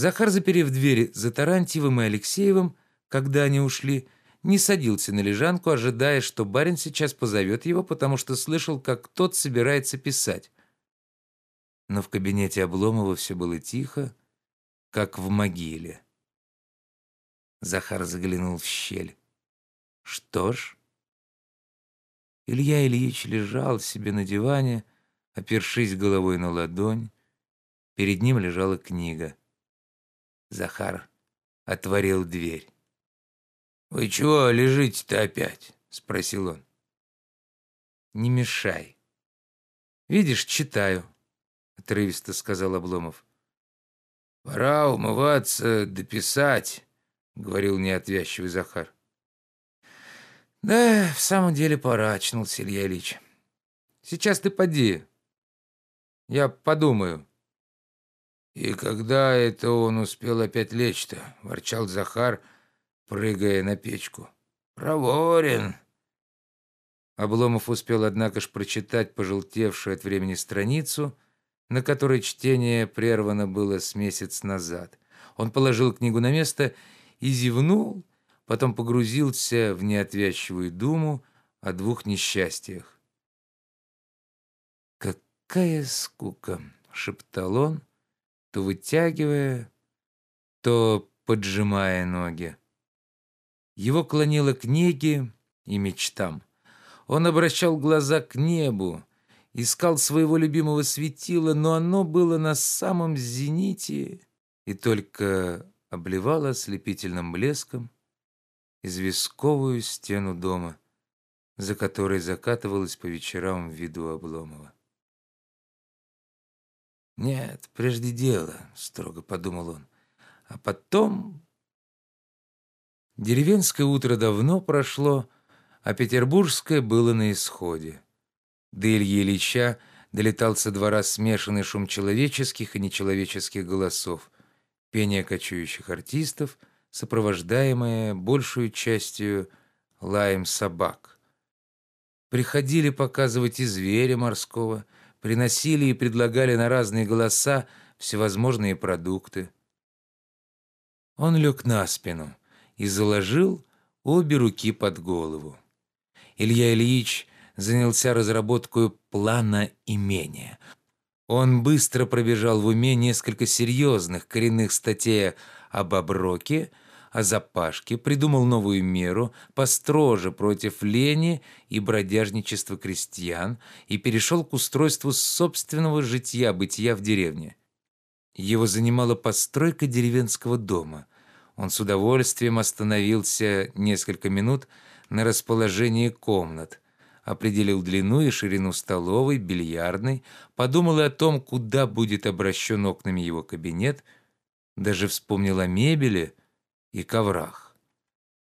Захар, заперев дверь за Тарантьевым и Алексеевым, когда они ушли, не садился на лежанку, ожидая, что барин сейчас позовет его, потому что слышал, как тот собирается писать. Но в кабинете Обломова все было тихо, как в могиле. Захар заглянул в щель. Что ж? Илья Ильич лежал себе на диване, опершись головой на ладонь. Перед ним лежала книга. Захар отворил дверь. «Вы чего лежите-то опять?» — спросил он. «Не мешай. Видишь, читаю», — отрывисто сказал Обломов. «Пора умываться, дописать», — говорил неотвязчивый Захар. «Да, в самом деле пора», — очнулся Илья Ильич. «Сейчас ты поди. Я подумаю». «И когда это он успел опять лечь-то?» — ворчал Захар, прыгая на печку. «Проворен!» Обломов успел, однако ж, прочитать пожелтевшую от времени страницу, на которой чтение прервано было с месяц назад. Он положил книгу на место и зевнул, потом погрузился в неотвязчивую думу о двух несчастьях. «Какая скука!» — шептал он, то вытягивая, то поджимая ноги. Его клонило к книге и мечтам. Он обращал глаза к небу, искал своего любимого светила, но оно было на самом зените и только обливало ослепительным блеском известковую стену дома, за которой закатывалась по вечерам в виду Обломова. «Нет, прежде дело», — строго подумал он. «А потом...» Деревенское утро давно прошло, а петербургское было на исходе. До Ильи Ильича долетал со двора смешанный шум человеческих и нечеловеческих голосов, пение кочующих артистов, сопровождаемое большую частью лаем собак. Приходили показывать и зверя морского — приносили и предлагали на разные голоса всевозможные продукты. Он лег на спину и заложил обе руки под голову. Илья Ильич занялся разработкой плана имения. Он быстро пробежал в уме несколько серьезных коренных статей об оброке, о запашке, придумал новую меру, построже против лени и бродяжничества крестьян и перешел к устройству собственного житья-бытия в деревне. Его занимала постройка деревенского дома. Он с удовольствием остановился несколько минут на расположении комнат, определил длину и ширину столовой, бильярдной, подумал о том, куда будет обращен окнами его кабинет, даже вспомнил о мебели – и коврах.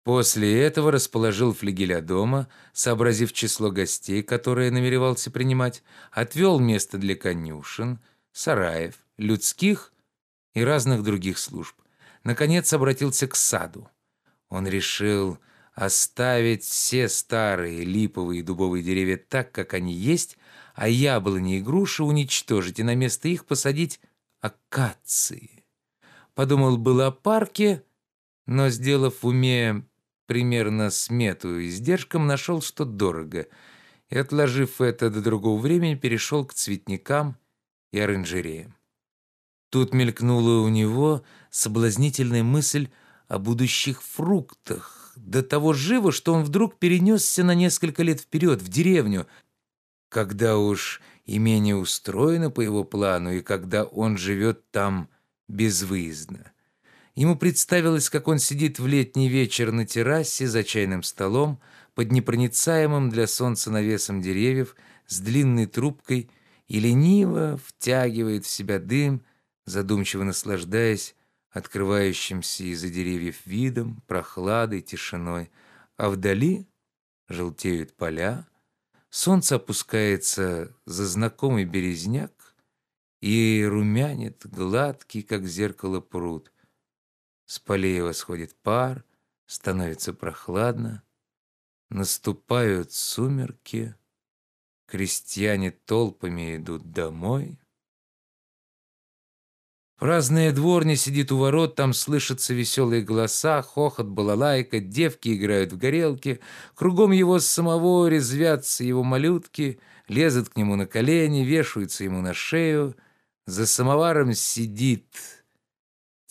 После этого расположил флигеля дома, сообразив число гостей, которые намеревался принимать, отвел место для конюшен, сараев, людских и разных других служб. Наконец обратился к саду. Он решил оставить все старые липовые и дубовые деревья так, как они есть, а яблони и груши уничтожить и на место их посадить акации. Подумал было о парке, но, сделав в уме примерно смету издержкам, нашел, что дорого, и, отложив это до другого времени, перешел к цветникам и оранжереям. Тут мелькнула у него соблазнительная мысль о будущих фруктах, до того живо, что он вдруг перенесся на несколько лет вперед, в деревню, когда уж имение устроено по его плану и когда он живет там безвыездно. Ему представилось, как он сидит в летний вечер на террасе за чайным столом под непроницаемым для солнца навесом деревьев с длинной трубкой и лениво втягивает в себя дым, задумчиво наслаждаясь открывающимся из-за деревьев видом, прохладой, тишиной, а вдали желтеют поля, солнце опускается за знакомый березняк и румянит гладкий, как зеркало, пруд — с полей восходит пар, становится прохладно. Наступают сумерки, крестьяне толпами идут домой. Праздная дворня сидит у ворот, там слышатся веселые голоса, хохот, балалайка, девки играют в горелки, кругом его самого резвятся его малютки, лезут к нему на колени, вешаются ему на шею. За самоваром сидит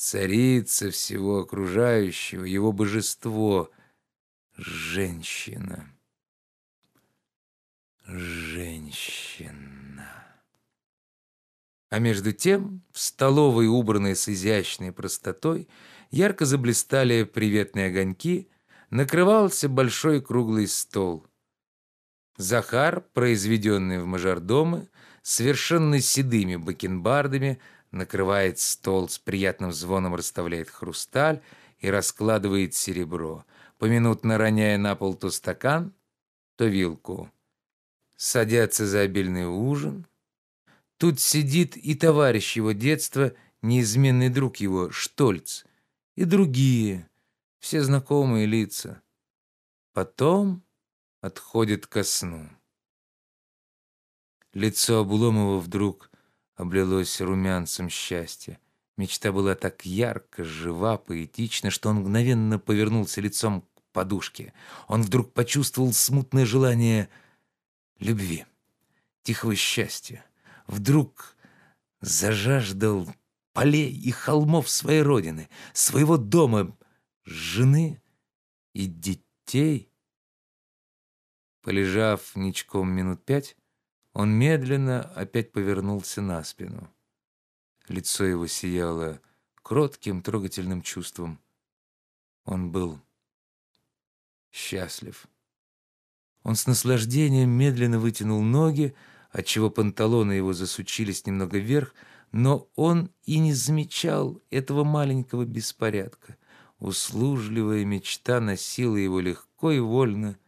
царица всего окружающего, его божество — женщина. Женщина. А между тем в столовой, убранной с изящной простотой, ярко заблистали приветные огоньки, накрывался большой круглый стол. Захар, произведенный в мажордомы, совершенно седыми бакенбардами, накрывает стол, с приятным звоном расставляет хрусталь и раскладывает серебро, поминутно роняя на пол то стакан, то вилку садятся за обильный ужин. Тут сидит и товарищ его детства, неизменный друг его, Штольц, и другие, все знакомые лица. Потом отходит ко сну. Лицо Обломова вдруг облилось румянцем счастья. Мечта была так ярко, жива, поэтична, что он мгновенно повернулся лицом к подушке. Он вдруг почувствовал смутное желание любви, тихого счастья. Вдруг зажаждал полей и холмов своей родины, своего дома, жены и детей. Полежав ничком минут пять, он медленно опять повернулся на спину. Лицо его сияло кротким, трогательным чувством. Он был счастлив. Он с наслаждением медленно вытянул ноги, отчего панталоны его засучились немного вверх, но он и не замечал этого маленького беспорядка. Услужливая мечта носила его легко и вольно,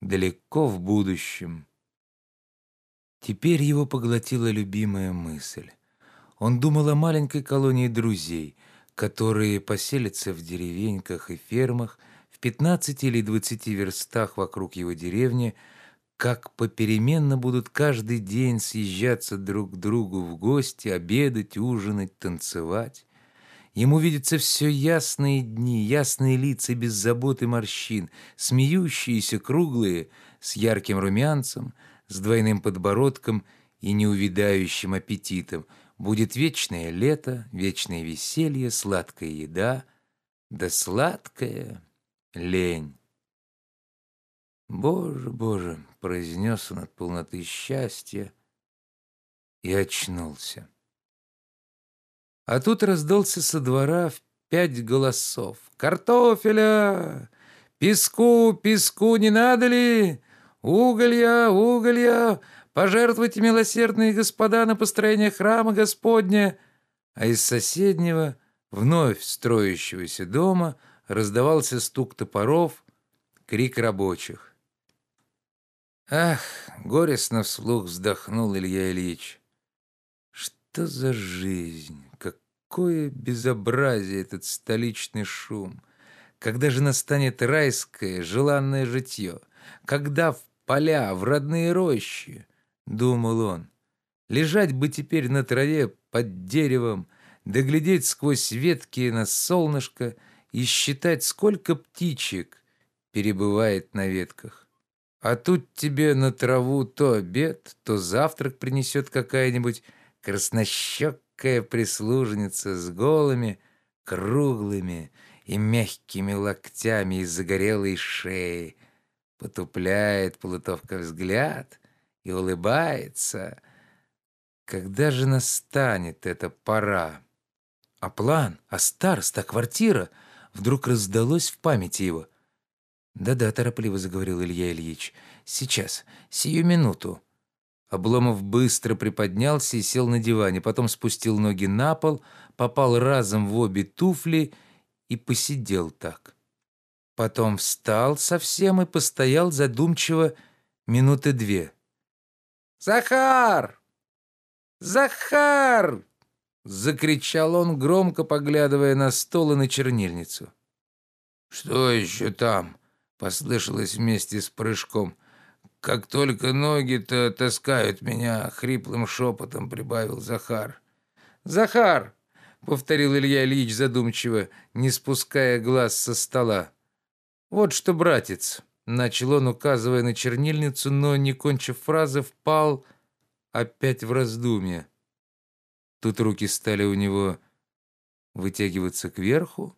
далеко в будущем. Теперь его поглотила любимая мысль. Он думал о маленькой колонии друзей, которые поселятся в деревеньках и фермах, в 15 или 20 верстах вокруг его деревни, как попеременно будут каждый день съезжаться друг к другу в гости, обедать, ужинать, танцевать. Ему видятся все ясные дни, ясные лица без забот и морщин, смеющиеся, круглые, с ярким румянцем, с двойным подбородком и неувидающим аппетитом. Будет вечное лето, вечное веселье, сладкая еда, да сладкая лень. «Боже, Боже!» — произнес он от полноты счастья и очнулся. А тут раздался со двора в пять голосов. «Картофеля! Песку, песку не надо ли? Уголья, уголья! Пожертвуйте, милосердные господа, на построение храма Господня!» А из соседнего, вновь строящегося дома, раздавался стук топоров, крик рабочих. Ах, горестно вслух вздохнул Илья Ильич. Что за жизнь? Какое безобразие этот столичный шум! Когда же настанет райское, желанное житье? Когда в поля, в родные рощи? Думал он. Лежать бы теперь на траве под деревом, доглядеть сквозь ветки на солнышко — и считать, сколько птичек перебывает на ветках. А тут тебе на траву то обед, то завтрак принесет какая-нибудь краснощекая прислужница с голыми, круглыми и мягкими локтями и загорелой шеей, потупляет полутовка взгляд и улыбается. Когда же настанет эта пора? А план, а староста, квартира — вдруг раздалось в памяти его. «Да-да», — торопливо заговорил Илья Ильич, — «сейчас, сию минуту». Обломов быстро приподнялся и сел на диване, потом спустил ноги на пол, попал разом в обе туфли и посидел так. Потом встал совсем и постоял задумчиво минуты две. «Захар! Захар!» Закричал он, громко поглядывая на стол и на чернильницу. «Что еще там?» — послышалось вместе с прыжком. «Как только ноги-то таскают меня», — хриплым шепотом прибавил Захар. «Захар! — повторил Илья Ильич задумчиво, не спуская глаз со стола. «Вот что, братец!» — начал он, указывая на чернильницу, но, не кончив фразы, впал опять в раздумье. Тут руки стали у него вытягиваться кверху,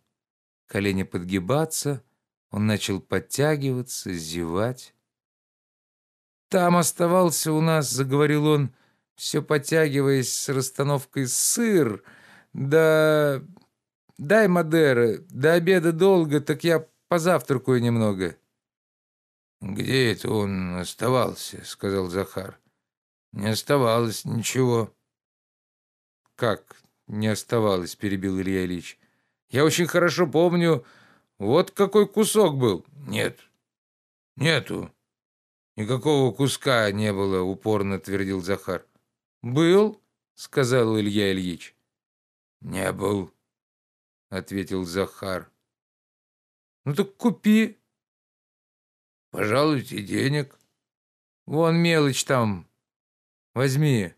колени подгибаться, он начал подтягиваться, зевать. «Там оставался у нас, — заговорил он, все подтягиваясь с расстановкой сыр, да... Дай Мадеры, до обеда долго, так я позавтракаю немного». «Где это он оставался?» — сказал Захар. «Не оставалось ничего». «Как не оставалось?» — перебил Илья Ильич. «Я очень хорошо помню, вот какой кусок был». «Нет, нету. Никакого куска не было», — упорно твердил Захар. «Был?» — сказал Илья Ильич. «Не был», — ответил Захар. «Ну так купи». «Пожалуйте денег». «Вон мелочь там. Возьми».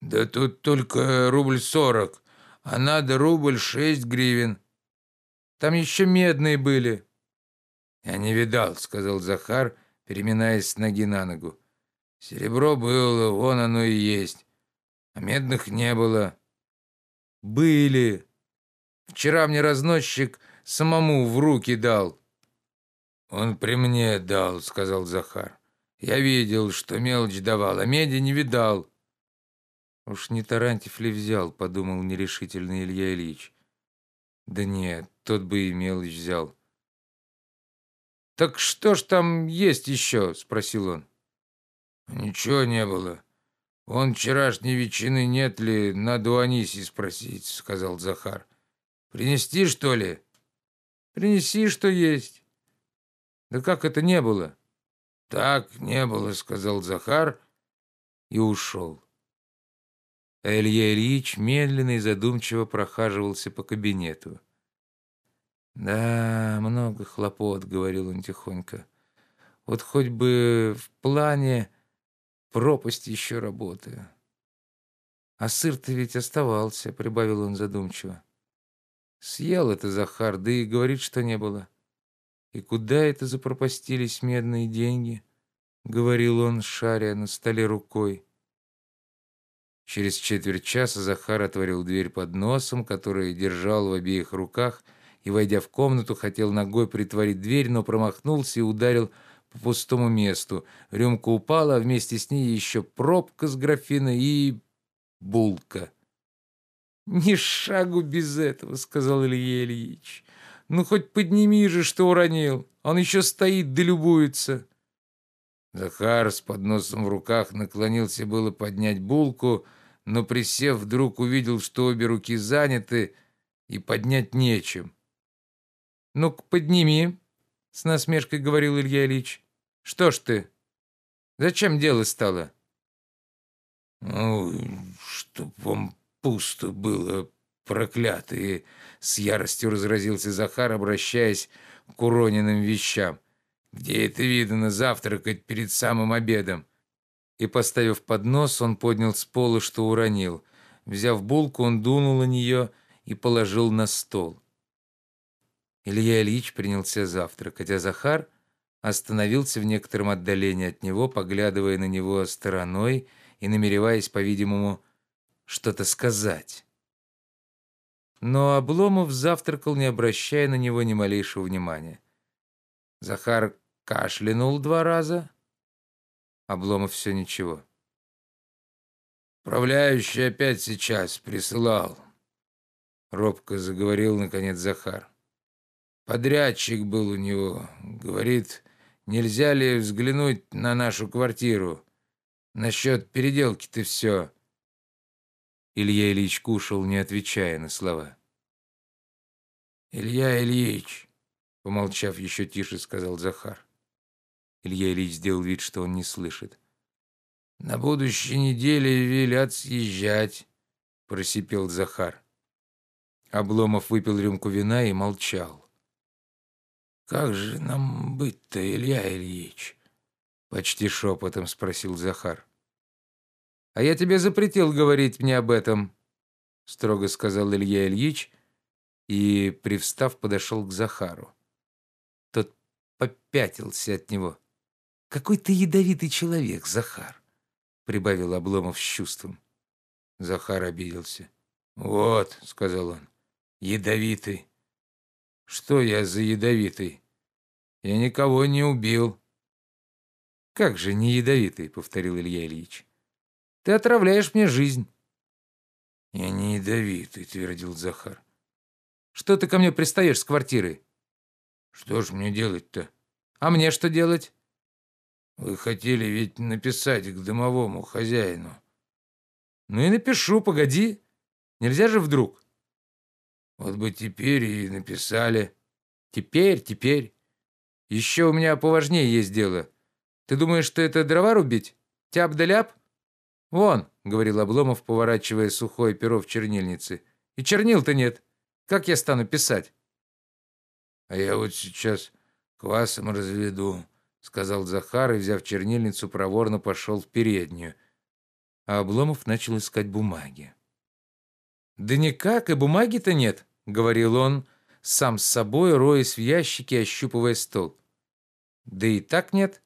«Да тут только рубль сорок, а надо рубль шесть гривен». «Там еще медные были». «Я не видал», — сказал Захар, переминаясь с ноги на ногу. Серебро было, вон оно и есть. А медных не было. Были. Вчера мне разносчик самому в руки дал. Он при мне дал, сказал Захар. Я видел, что мелочь давал, а меди не видал. Уж не Тарантьев ли взял, подумал нерешительно Илья Ильич. Да нет, тот бы и мелочь взял. «Так что ж там есть еще?» — спросил он. «Ничего не было. Он вчерашней ветчины нет ли, надо у Аниси спросить», — сказал Захар. «Принести, что ли?» «Принеси, что есть». «Да как это не было?» «Так не было», — сказал Захар и ушел. А Илья Ильич медленно и задумчиво прохаживался по кабинету. «Да, много хлопот», — говорил он тихонько. «Вот хоть бы в плане пропасть еще работаю. А сыр-то ведь оставался, прибавил он задумчиво. Съел это Захар, да и говорит, что не было. И куда это запропастились медные деньги? Говорил он, шаря на столе рукой. Через четверть часа Захар отворил дверь под носом, которую держал в обеих руках, и, войдя в комнату, хотел ногой притворить дверь, но промахнулся и ударил по пустому месту. Рюмка упала, а вместе с ней еще пробка с графина и булка. «Ни шагу без этого», — сказал Илья Ильич. «Ну, хоть подними же, что уронил. Он еще стоит да любуется». Захар с подносом в руках наклонился было поднять булку, но, присев, вдруг увидел, что обе руки заняты, и поднять нечем. «Ну-ка, подними», — с насмешкой говорил Илья Ильич. Что ж ты? Зачем дело стало? Ну, чтоб вам пусто было, проклятые, с яростью разразился Захар, обращаясь к уроненным вещам. Где это видно завтракать перед самым обедом? И, поставив поднос, он поднял с пола, что уронил. Взяв булку, он дунул на нее и положил на стол. Илья Ильич принялся завтракать, а Захар остановился в некотором отдалении от него, поглядывая на него стороной и намереваясь, по-видимому, что-то сказать. Но Обломов завтракал, не обращая на него ни малейшего внимания. Захар кашлянул два раза. Обломов все ничего. «Управляющий опять сейчас присылал», — робко заговорил, наконец, Захар. «Подрядчик был у него. Говорит, Нельзя ли взглянуть на нашу квартиру? Насчет переделки-то все». Илья Ильич кушал, не отвечая на слова. «Илья Ильич», — помолчав еще тише, сказал Захар. Илья Ильич сделал вид, что он не слышит. «На будущей неделе велят съезжать», — просипел Захар. Обломов выпил рюмку вина и молчал. «Как же нам быть-то, Илья Ильич?» Почти шепотом спросил Захар. «А я тебе запретил говорить мне об этом». — строго сказал Илья Ильич и, привстав, подошел к Захару. Тот попятился от него. «Какой ты ядовитый человек, Захар!» — прибавил Обломов с чувством. Захар обиделся. «Вот», — сказал он, — «ядовитый». «Что я за ядовитый? Я никого не убил». «Как же не ядовитый?» — повторил Илья Ильич. «Ты отравляешь мне жизнь». «Я не ядовитый», — твердил Захар. «Что ты ко мне пристаешь с квартиры?» «Что ж мне делать-то?» «А мне что делать?» «Вы хотели ведь написать к домовому хозяину». «Ну и напишу, погоди. Нельзя же вдруг». «Вот бы теперь и написали». «Теперь, теперь. Еще у меня поважнее есть дело. Ты думаешь, что это дрова рубить? Тяп да ляп?» «Вон», — говорил Обломов, поворачивая сухое перо в чернильнице. «И чернил-то нет. Как я стану писать?» «А я вот сейчас квасом разведу», — сказал Захар и, взяв чернильницу, проворно пошел в переднюю. А Обломов начал искать бумаги. «Да никак, и бумаги-то нет», — говорил он, сам с собой, роясь в ящике, ощупывая стол. «Да и так нет».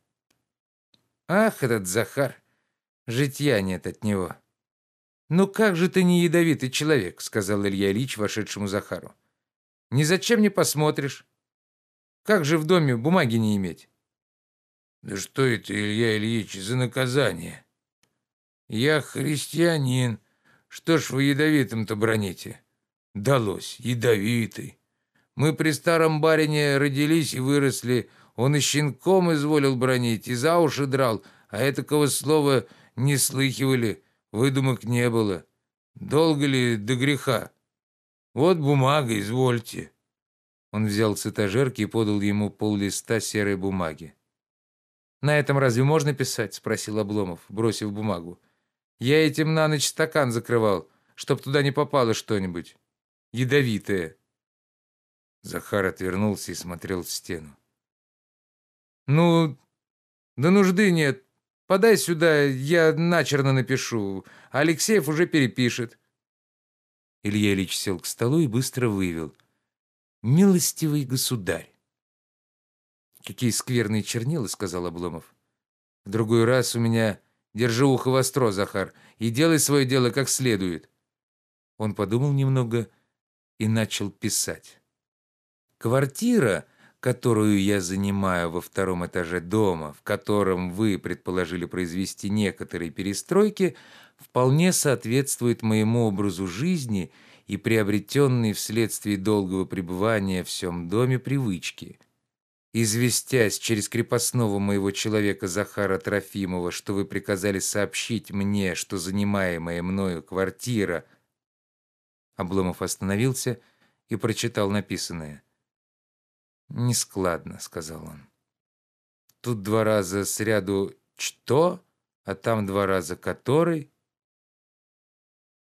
«Ах, этот Захар!» Житья нет от него. «Ну как же ты не ядовитый человек?» — сказал Илья Ильич вошедшему Захару. «Ни зачем не посмотришь. Как же в доме бумаги не иметь?» «Да что это, Илья Ильич, за наказание? Я христианин. Что ж вы ядовитым-то броните?» «Далось, ядовитый. Мы при старом барине родились и выросли. Он и щенком изволил бронить, и за уши драл, а этакого слова не слыхивали, выдумок не было. Долго ли до греха? Вот бумага, извольте». Он взял с этажерки и подал ему пол листа серой бумаги. «На этом разве можно писать?» — спросил Обломов, бросив бумагу. «Я этим на ночь стакан закрывал, чтоб туда не попало что-нибудь. Ядовитое». Захар отвернулся и смотрел в стену. «Ну, да нужды нет. Подай сюда, я начерно напишу. Алексеев уже перепишет». Илья Ильич сел к столу и быстро вывел. «Милостивый государь». «Какие скверные чернила», — сказал Обломов. «В другой раз у меня держи ухо востро, Захар, и делай свое дело как следует». Он подумал немного и начал писать. «Квартира...» которую я занимаю во втором этаже дома, в котором вы предположили произвести некоторые перестройки, вполне соответствует моему образу жизни и приобретенной вследствие долгого пребывания в всем доме привычки. Известясь через крепостного моего человека Захара Трофимова, что вы приказали сообщить мне, что занимаемая мною квартира... Обломов остановился и прочитал написанное. «Нескладно», — сказал он. «Тут два раза сряду «что», а там два раза «который».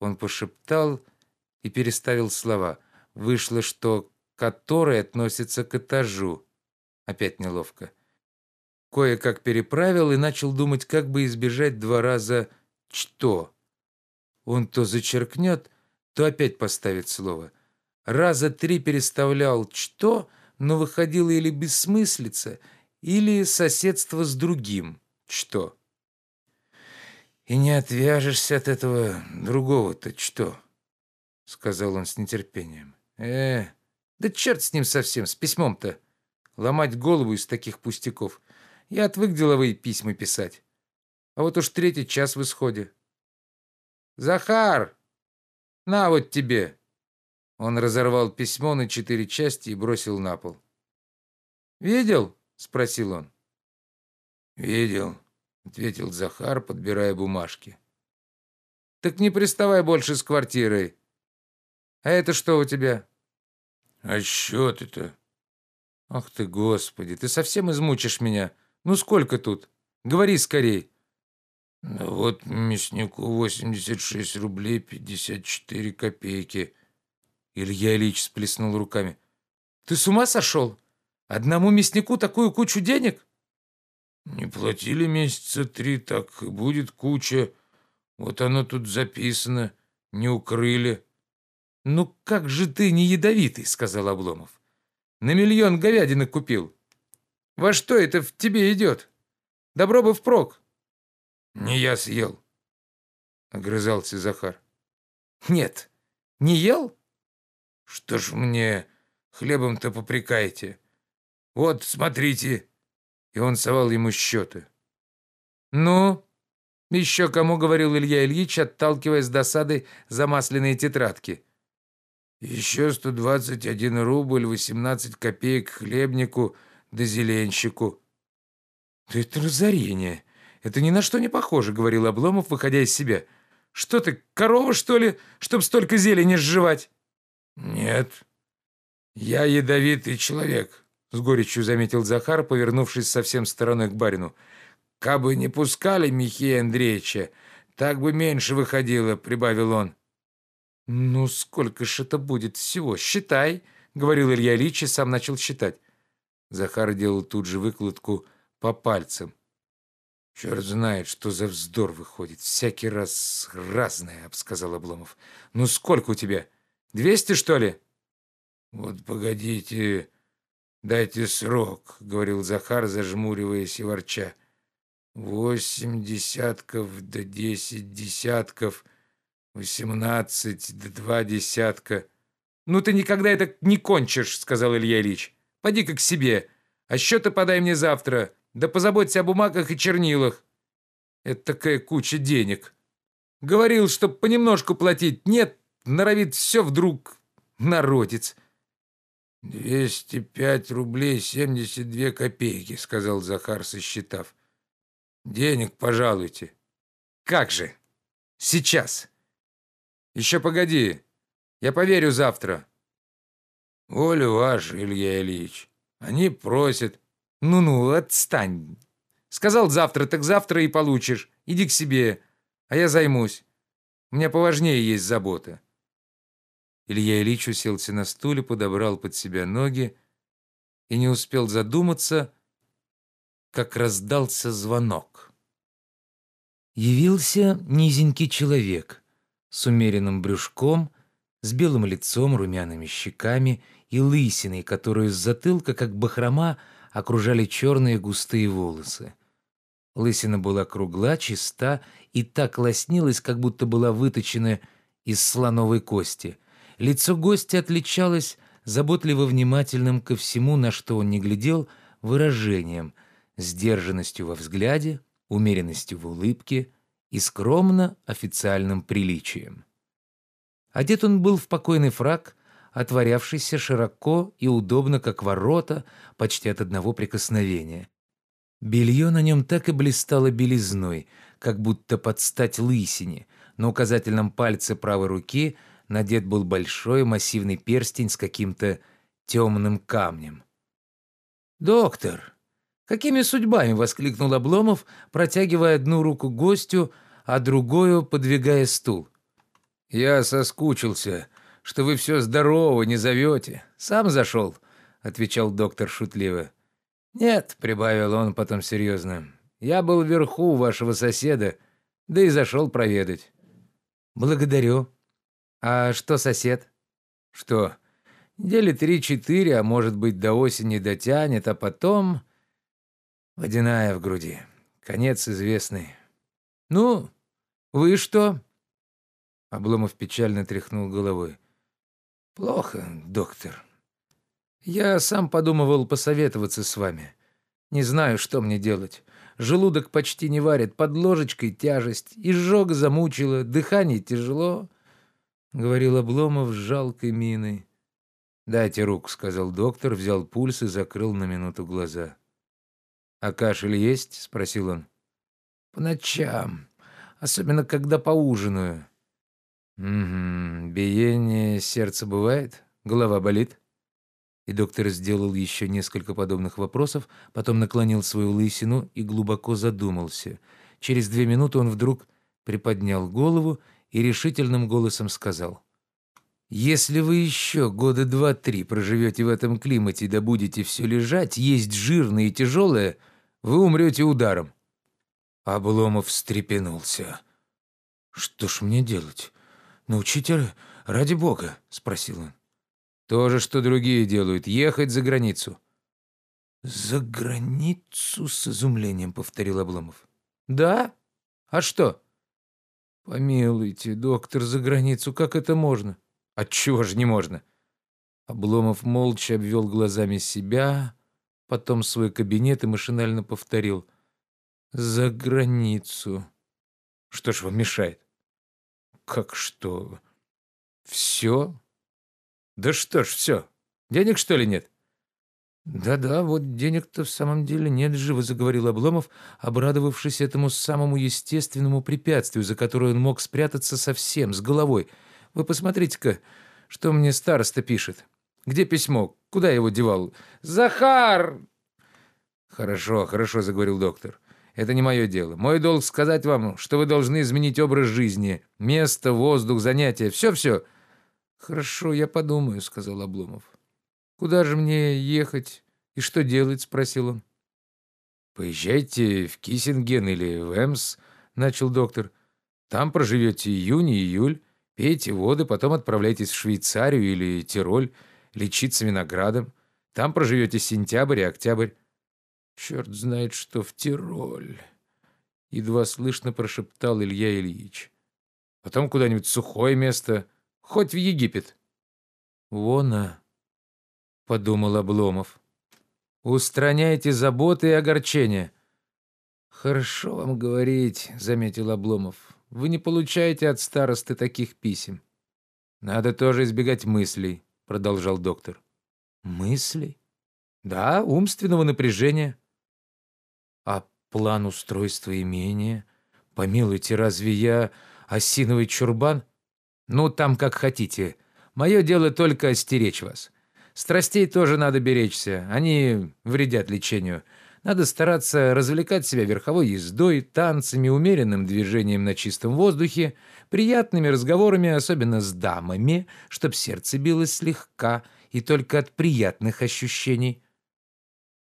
Он пошептал и переставил слова. Вышло, что «который» относится к этажу. Опять неловко. Кое-как переправил и начал думать, как бы избежать два раза «что». Он то зачеркнет, то опять поставит слово. Раза три переставлял «что», но выходило или бессмыслица, или соседство с другим. Что? «И не отвяжешься от этого другого-то что?» — сказал он с нетерпением. «Э, да черт с ним совсем, с письмом-то. Ломать голову из таких пустяков. Я отвык деловые письма писать. А вот уж третий час в исходе. «Захар! На вот тебе!» Он разорвал письмо на четыре части и бросил на пол. «Видел?» — спросил он. «Видел», — ответил Захар, подбирая бумажки. «Так не приставай больше с квартирой. А это что у тебя?» «А счет это?» «Ах ты, Господи, ты совсем измучишь меня. Ну сколько тут? Говори скорей». «Да вот мяснику 86 рублей 54 копейки». Илья Ильич сплеснул руками. «Ты с ума сошел? Одному мяснику такую кучу денег?» «Не платили месяца три, так будет куча. Вот оно тут записано, не укрыли». «Ну как же ты не ядовитый?» — сказал Обломов. «На миллион говядины купил. Во что это в тебе идет? Добро бы впрок». «Не я съел», — огрызался Захар. «Нет, не ел?» «Что ж мне хлебом-то попрекаете? Вот, смотрите». И он совал ему счеты. «Ну, еще кому говорил Илья Ильич, отталкивая с досады замасленные тетрадки?» «Еще сто двадцать один рубль, восемнадцать копеек хлебнику да зеленщику». «Да это разорение. Это ни на что не похоже», — говорил Обломов, выходя из себя. «Что ты, корова, что ли, чтоб столько зелени сживать?» «Нет, я ядовитый человек», — с горечью заметил Захар, повернувшись совсем стороной к барину. «Кабы не пускали Михея Андреевича, так бы меньше выходило», — прибавил он. «Ну, сколько ж это будет всего? Считай», — говорил Илья Ильич и сам начал считать. Захар делал тут же выкладку по пальцам. «Черт знает, что за вздор выходит. Всякий раз разное», — сказал Обломов. «Ну, сколько у тебя? Двести, что ли?» «Вот погодите, дайте срок», — говорил Захар, зажмуриваясь и ворча. «Восемь десятков да десять десятков, восемнадцать да два десятка». «Ну ты никогда это не кончишь», — сказал Илья Ильич. «Поди-ка к себе, а счеты подай мне завтра, да позаботься о бумагах и чернилах. Это такая куча денег. Говорил, чтоб понемножку платить, нет, норовит все вдруг народец». «Двести пять рублей семьдесят две копейки», — сказал Захар, сосчитав. «Денег пожалуйте». «Как же? Сейчас. Еще погоди. Я поверю завтра». «Воля ваша, Илья Ильич. Они просят». «Ну-ну, отстань. Сказал завтра, так завтра и получишь. Иди к себе, а я займусь. У меня поважнее есть забота». Илья Ильич уселся на стуле, подобрал под себя ноги и не успел задуматься, как раздался звонок. Явился низенький человек с умеренным брюшком, с белым лицом, румяными щеками и лысиной, которую с затылка, как бахрома, окружали черные густые волосы. Лысина была кругла, чиста и так лоснилась, как будто была выточена из слоновой кости — Лицо гостя отличалось заботливо внимательным ко всему, на что он не глядел, выражением, сдержанностью во взгляде, умеренностью в улыбке и скромно официальным приличием. Одет он был в покойный фраг, отворявшийся широко и удобно, как ворота, почти от одного прикосновения. Белье на нем так и блистало белизной, как будто под стать лысине. На указательном пальце правой руки – надет был большой массивный перстень с каким-то темным камнем. «Доктор, какими судьбами?» — воскликнул Обломов, протягивая одну руку гостю, а другую подвигая стул. «Я соскучился, что вы все здорово не зовете. Сам зашел», — отвечал доктор шутливо. «Нет», — прибавил он потом серьезно, — «я был вверху вашего соседа, да и зашел проведать». «Благодарю», «А что сосед?» «Что? Недели три-четыре, а может быть, до осени дотянет, а потом...» Водяная в груди. Конец известный. «Ну, вы что?» Обломов печально тряхнул головой. «Плохо, доктор. Я сам подумывал посоветоваться с вами. Не знаю, что мне делать. Желудок почти не варит, под ложечкой тяжесть, изжога замучила, дыхание тяжело. — говорил Обломов с жалкой миной. «Дайте руку», — сказал доктор, взял пульс и закрыл на минуту глаза. «А кашель есть?» — спросил он. «По ночам, особенно когда поужинаю». «Угу, биение сердца бывает? Голова болит?» И доктор сделал еще несколько подобных вопросов, потом наклонил свою лысину и глубоко задумался. Через две минуты он вдруг приподнял голову и решительным голосом сказал. «Если вы еще года два-три проживете в этом климате да будете все лежать, есть жирное и тяжелое, вы умрете ударом». Обломов встрепенулся. «Что ж мне делать? Научите ради бога?» — спросил он. «То же, что другие делают, ехать за границу». «За границу?» — с изумлением повторил Обломов. «Да? А что?» «Помилуйте, доктор, за границу, как это можно?» «Отчего же не можно?» Обломов молча обвел глазами себя, потом свой кабинет и машинально повторил. «За границу». «Что ж вам мешает?» «Как что? Все?» «Да что ж все? Денег, что ли, нет?» «Да-да, вот денег-то в самом деле нет», — живо заговорил Обломов, обрадовавшись этому самому естественному препятствию, за которое он мог спрятаться совсем, с головой. «Вы посмотрите-ка, что мне староста пишет. Где письмо? Куда я его девал? Захар!» «Хорошо, хорошо», — заговорил доктор. «Это не мое дело. Мой долг сказать вам, что вы должны изменить образ жизни, место, воздух, занятия, все-все». «Хорошо, я подумаю», — сказал Обломов. «Куда же мне ехать и что делать?» — спросил он. «Поезжайте в Киссинген или в Эмс», — начал доктор. «Там проживете июнь и июль, пейте воды, потом отправляйтесь в Швейцарию или Тироль, лечиться виноградом. Там проживете сентябрь и октябрь». «Черт знает, что в Тироль», — едва слышно прошептал Илья Ильич. «Потом куда-нибудь сухое место, хоть в Египет». «Вона», — подумал Обломов. «Устраняйте заботы и огорчения». «Хорошо вам говорить», — заметил Обломов. «Вы не получаете от старосты таких писем». «Надо тоже избегать мыслей», — продолжал доктор. «Мыслей?» «Да, умственного напряжения». «А план устройства имения? Помилуйте, разве я осиновый чурбан?» «Ну, там как хотите. Мое дело только остеречь вас. Страстей тоже надо беречься, они вредят лечению. Надо стараться развлекать себя верховой ездой, танцами, умеренным движением на чистом воздухе, приятными разговорами, особенно с дамами, чтоб сердце билось слегка и только от приятных ощущений.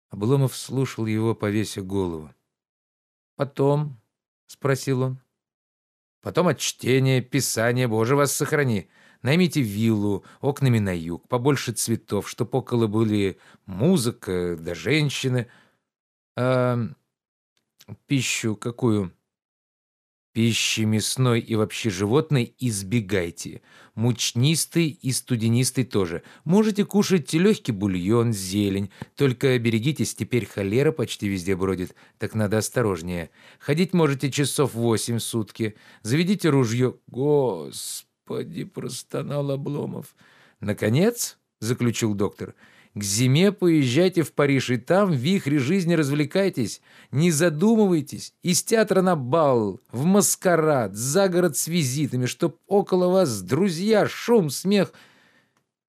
Обломов слушал его, повесив голову. «Потом?» — спросил он. «Потом от чтения, писания, Боже, вас сохрани. Наймите виллу окнами на юг, побольше цветов, чтоб около были музыка да женщины. А пищу какую? Пищи мясной и вообще животной избегайте. Мучнистый и студенистый тоже. Можете кушать легкий бульон, зелень. Только берегитесь, теперь холера почти везде бродит, так надо осторожнее. Ходить можете часов восемь сутки. Заведите ружье. Господи! «Господи!» — простонал Обломов. «Наконец?» — заключил доктор. «К зиме поезжайте в Париж, и там в вихре жизни развлекайтесь. Не задумывайтесь. Из театра на бал, в маскарад, за город с визитами, чтоб около вас друзья, шум, смех».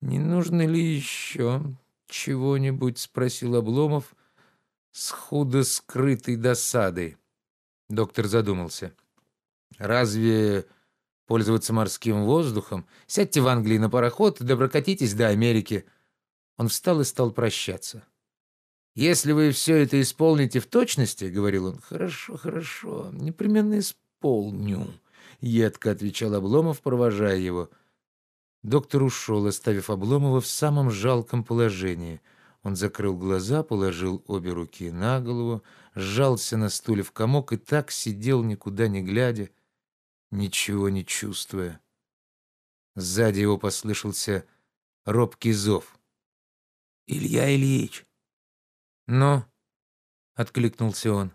«Не нужно ли еще чего-нибудь?» — спросил Обломов с худо скрытой досадой. Доктор задумался. «Разве пользоваться морским воздухом, сядьте в Англии на пароход и доброкатитесь до Америки». Он встал и стал прощаться. «Если вы все это исполните в точности, — говорил он, — хорошо, хорошо, непременно исполню», — едко отвечал Обломов, провожая его. Доктор ушел, оставив Обломова в самом жалком положении. Он закрыл глаза, положил обе руки на голову, сжался на стуле в комок и так сидел, никуда не глядя, ничего не чувствуя. Сзади его послышался робкий зов. «Илья Ильич!» «Ну?» — откликнулся он.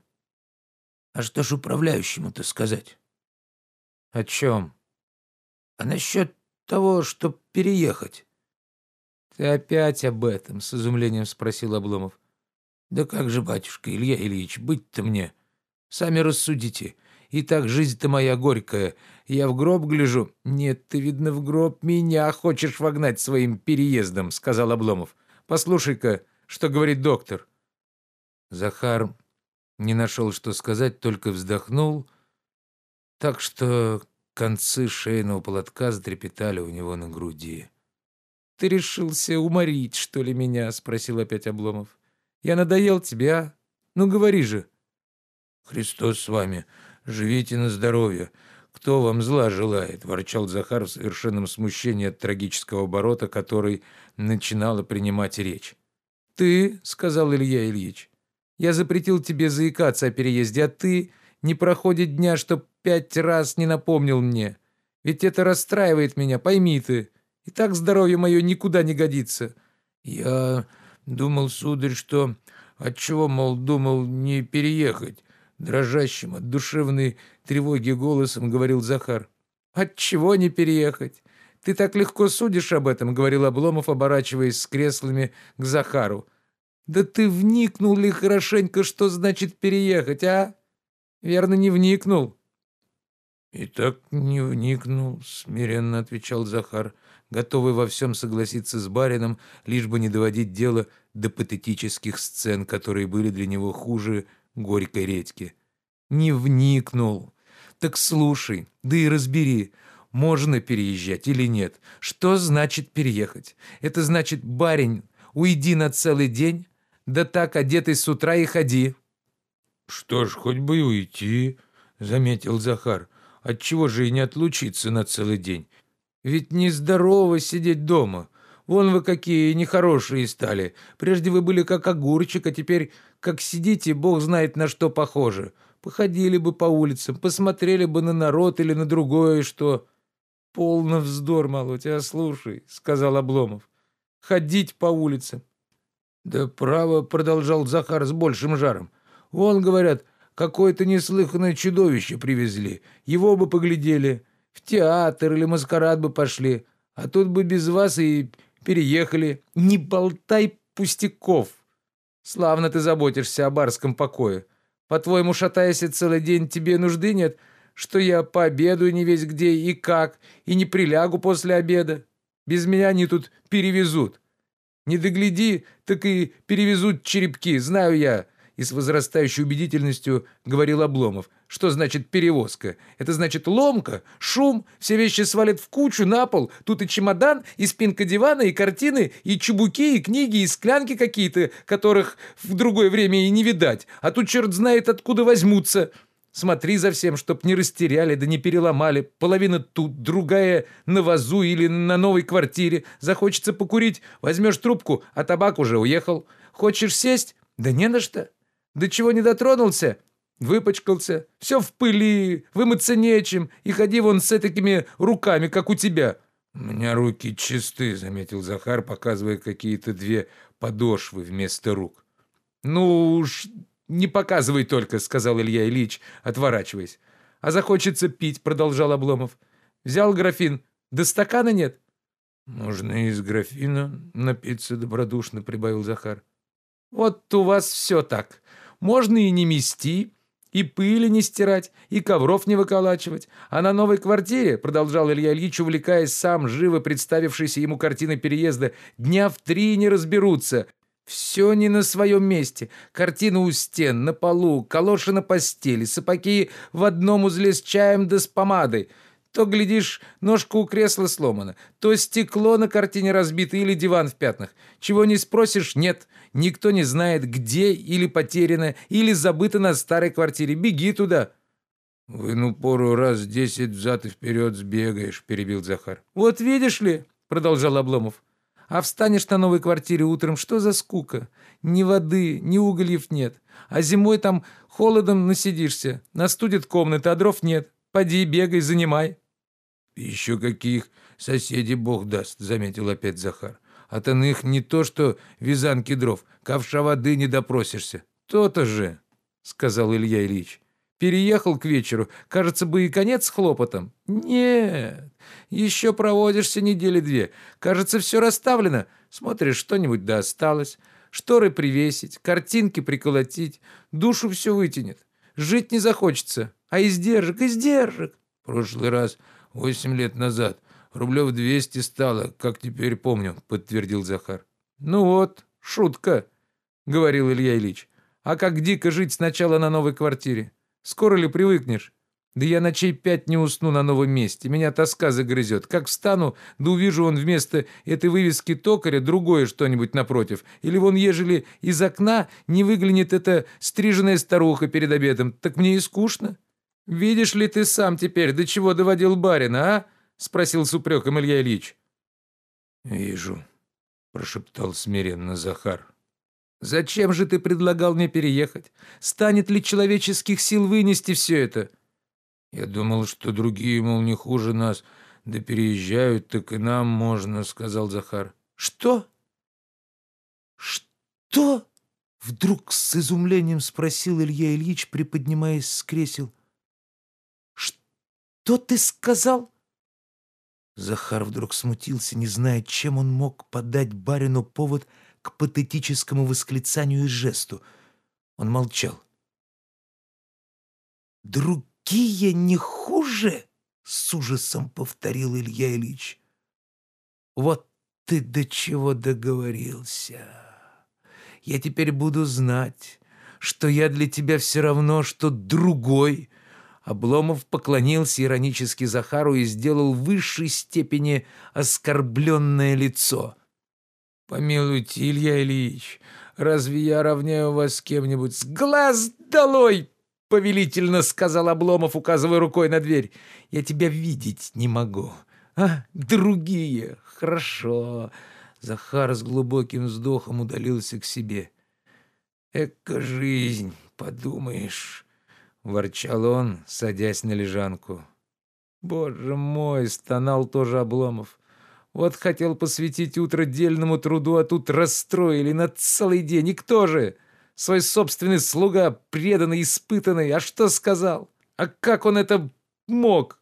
«А что ж управляющему-то сказать?» «О чем?» «А насчет того, чтоб переехать». «Ты опять об этом?» — с изумлением спросил Обломов. «Да как же, батюшка Илья Ильич, быть-то мне? Сами рассудите. И так жизнь-то моя горькая. Я в гроб гляжу. Нет, ты, видно, в гроб меня хочешь вогнать своим переездом, сказал Обломов. Послушай-ка, что говорит доктор. Захар не нашел, что сказать, только вздохнул, так что концы шейного полотка затрепетали у него на груди. «Ты решился уморить, что ли, меня?» — спросил опять Обломов. «Я надоел тебе, а? Ну, говори же». «Христос с вами. Живите на здоровье. «Кто вам зла желает?» – ворчал Захар в совершенном смущении от трагического оборота, который начинала принимать речь. «Ты», – сказал Илья Ильич, – «я запретил тебе заикаться о переезде, а ты не проходит дня, чтоб пять раз не напомнил мне. Ведь это расстраивает меня, пойми ты. И так здоровье мое никуда не годится». «Я думал, сударь, что... Отчего, мол, думал не переехать?» Дрожащим от душевной тревоги голосом говорил Захар. «Отчего не переехать? Ты так легко судишь об этом», — говорил Обломов, оборачиваясь с креслами к Захару. «Да ты вникнул ли хорошенько, что значит переехать, а? Верно, не вникнул». «И так не вникнул», — смиренно отвечал Захар, готовый во всем согласиться с барином, лишь бы не доводить дело до патетических сцен, которые были для него хуже горькой редьки. «Не вникнул. Так слушай, да и разбери, можно переезжать или нет. Что значит переехать? Это значит, барин, уйди на целый день, да так одетый с утра и ходи». «Что ж, хоть бы и уйти», — заметил Захар. «Отчего же и не отлучиться на целый день? Ведь нездорово сидеть дома. Вон вы какие нехорошие стали. Прежде вы были как огурчик, а теперь как сидите, бог знает на что похоже. Походили бы по улицам, посмотрели бы на народ или на другое что. Полно вздор, а слушай, — сказал Обломов. Ходить по улицам. Да право, — продолжал Захар с большим жаром. Вон, говорят, какое-то неслыханное чудовище привезли. Его бы поглядели. В театр или маскарад бы пошли. А тут бы без вас и переехали. Не болтай пустяков. Славно ты заботишься о барском покое. По-твоему, шатаясь целый день, тебе нужды нет, что я пообедаю не весь где и как, и не прилягу после обеда? Без меня они тут перевезут. Не догляди, так и перевезут черепки, знаю я и с возрастающей убедительностью говорил Обломов. Что значит перевозка? Это значит ломка, шум, все вещи свалят в кучу, на пол. Тут и чемодан, и спинка дивана, и картины, и чубуки, и книги, и склянки какие-то, которых в другое время и не видать. А тут черт знает откуда возьмутся. Смотри за всем, чтоб не растеряли, да не переломали. Половина тут, другая на вазу или на новой квартире. Захочется покурить, возьмешь трубку, а табак уже уехал. Хочешь сесть? Да не на что. До чего не дотронулся? Выпачкался. Все в пыли, вымыться нечем. И ходи вон с такими руками, как у тебя». «У меня руки чисты», — заметил Захар, показывая какие-то две подошвы вместо рук. «Ну уж не показывай только», — сказал Илья Ильич, отворачиваясь. «А захочется пить», — продолжал Обломов. «Взял графин. Да стакана нет». «Можно из графина напиться добродушно», — прибавил Захар. «Вот у вас все так. Можно и не мести, и пыли не стирать, и ковров не выколачивать. А на новой квартире, продолжал Илья Ильич, увлекаясь сам, живо представившейся ему картины переезда, дня в три не разберутся. Все не на своем месте. Картина у стен, на полу, калоши на постели, сапоги в одном узле с чаем да с помадой — то, глядишь, ножка у кресла сломана, то стекло на картине разбито или диван в пятнах. Чего не спросишь, нет. Никто не знает, где или потеряно, или забыто на старой квартире. Беги туда». «В ну пору раз десять взад и вперед сбегаешь», — перебил Захар. «Вот видишь ли», — продолжал Обломов, «а встанешь на новой квартире утром, что за скука? Ни воды, ни угольев нет. А зимой там холодом насидишься, настудит комната, а дров нет. Поди, бегай, занимай». «Еще каких соседей бог даст», — заметил опять Захар. «От иных не то что вязанки дров, ковша воды не допросишься». «То-то же», — сказал Илья Ильич. «Переехал к вечеру. Кажется бы, и конец хлопотом». «Нет, еще проводишься недели две. Кажется, все расставлено. Смотришь, что-нибудь да осталось. Шторы привесить, картинки приколотить. Душу все вытянет. Жить не захочется. А издержек, издержек». «В прошлый раз Восемь лет назад. Рублев двести стало, как теперь помню», — подтвердил Захар. «Ну вот, шутка», — говорил Илья Ильич. «А как дико жить сначала на новой квартире? Скоро ли привыкнешь? Да я ночей пять не усну на новом месте. Меня тоска загрызет. Как встану, да увижу он вместо этой вывески токаря другое что-нибудь напротив. Или вон, ежели из окна не выглянет эта стриженная старуха перед обедом, так мне и скучно. «Видишь ли ты сам теперь, до чего доводил барина, а?» — спросил с упреком Илья Ильич. «Вижу», — прошептал смиренно Захар. «Зачем же ты предлагал мне переехать? Станет ли человеческих сил вынести все это?» «Я думал, что другие, мол, не хуже нас, да переезжают, так и нам можно», — сказал Захар. «Что? Что?» Вдруг с изумлением спросил Илья Ильич, приподнимаясь с кресел. «Что ты сказал?» Захар вдруг смутился, не зная, чем он мог подать барину повод к патетическому восклицанию и жесту. Он молчал. «Другие не хуже?» — с ужасом повторил Илья Ильич. «Вот ты до чего договорился. Я теперь буду знать, что я для тебя все равно, что другой». Обломов поклонился иронически Захару и сделал в высшей степени оскорбленное лицо. «Помилуйте, Илья Ильич, разве я равняю вас с кем-нибудь?» «С глаз долой!» — повелительно сказал Обломов, указывая рукой на дверь. «Я тебя видеть не могу. А, другие? Хорошо». Захар с глубоким вздохом удалился к себе. «Эка жизнь, подумаешь!» — ворчал он, садясь на лежанку. «Боже мой!» — стонал тоже Обломов. Вот хотел посвятить утро дельному труду, а тут расстроили на целый день. И кто же? Свой собственный слуга, преданный, испытанный. А что сказал? А как он это мог?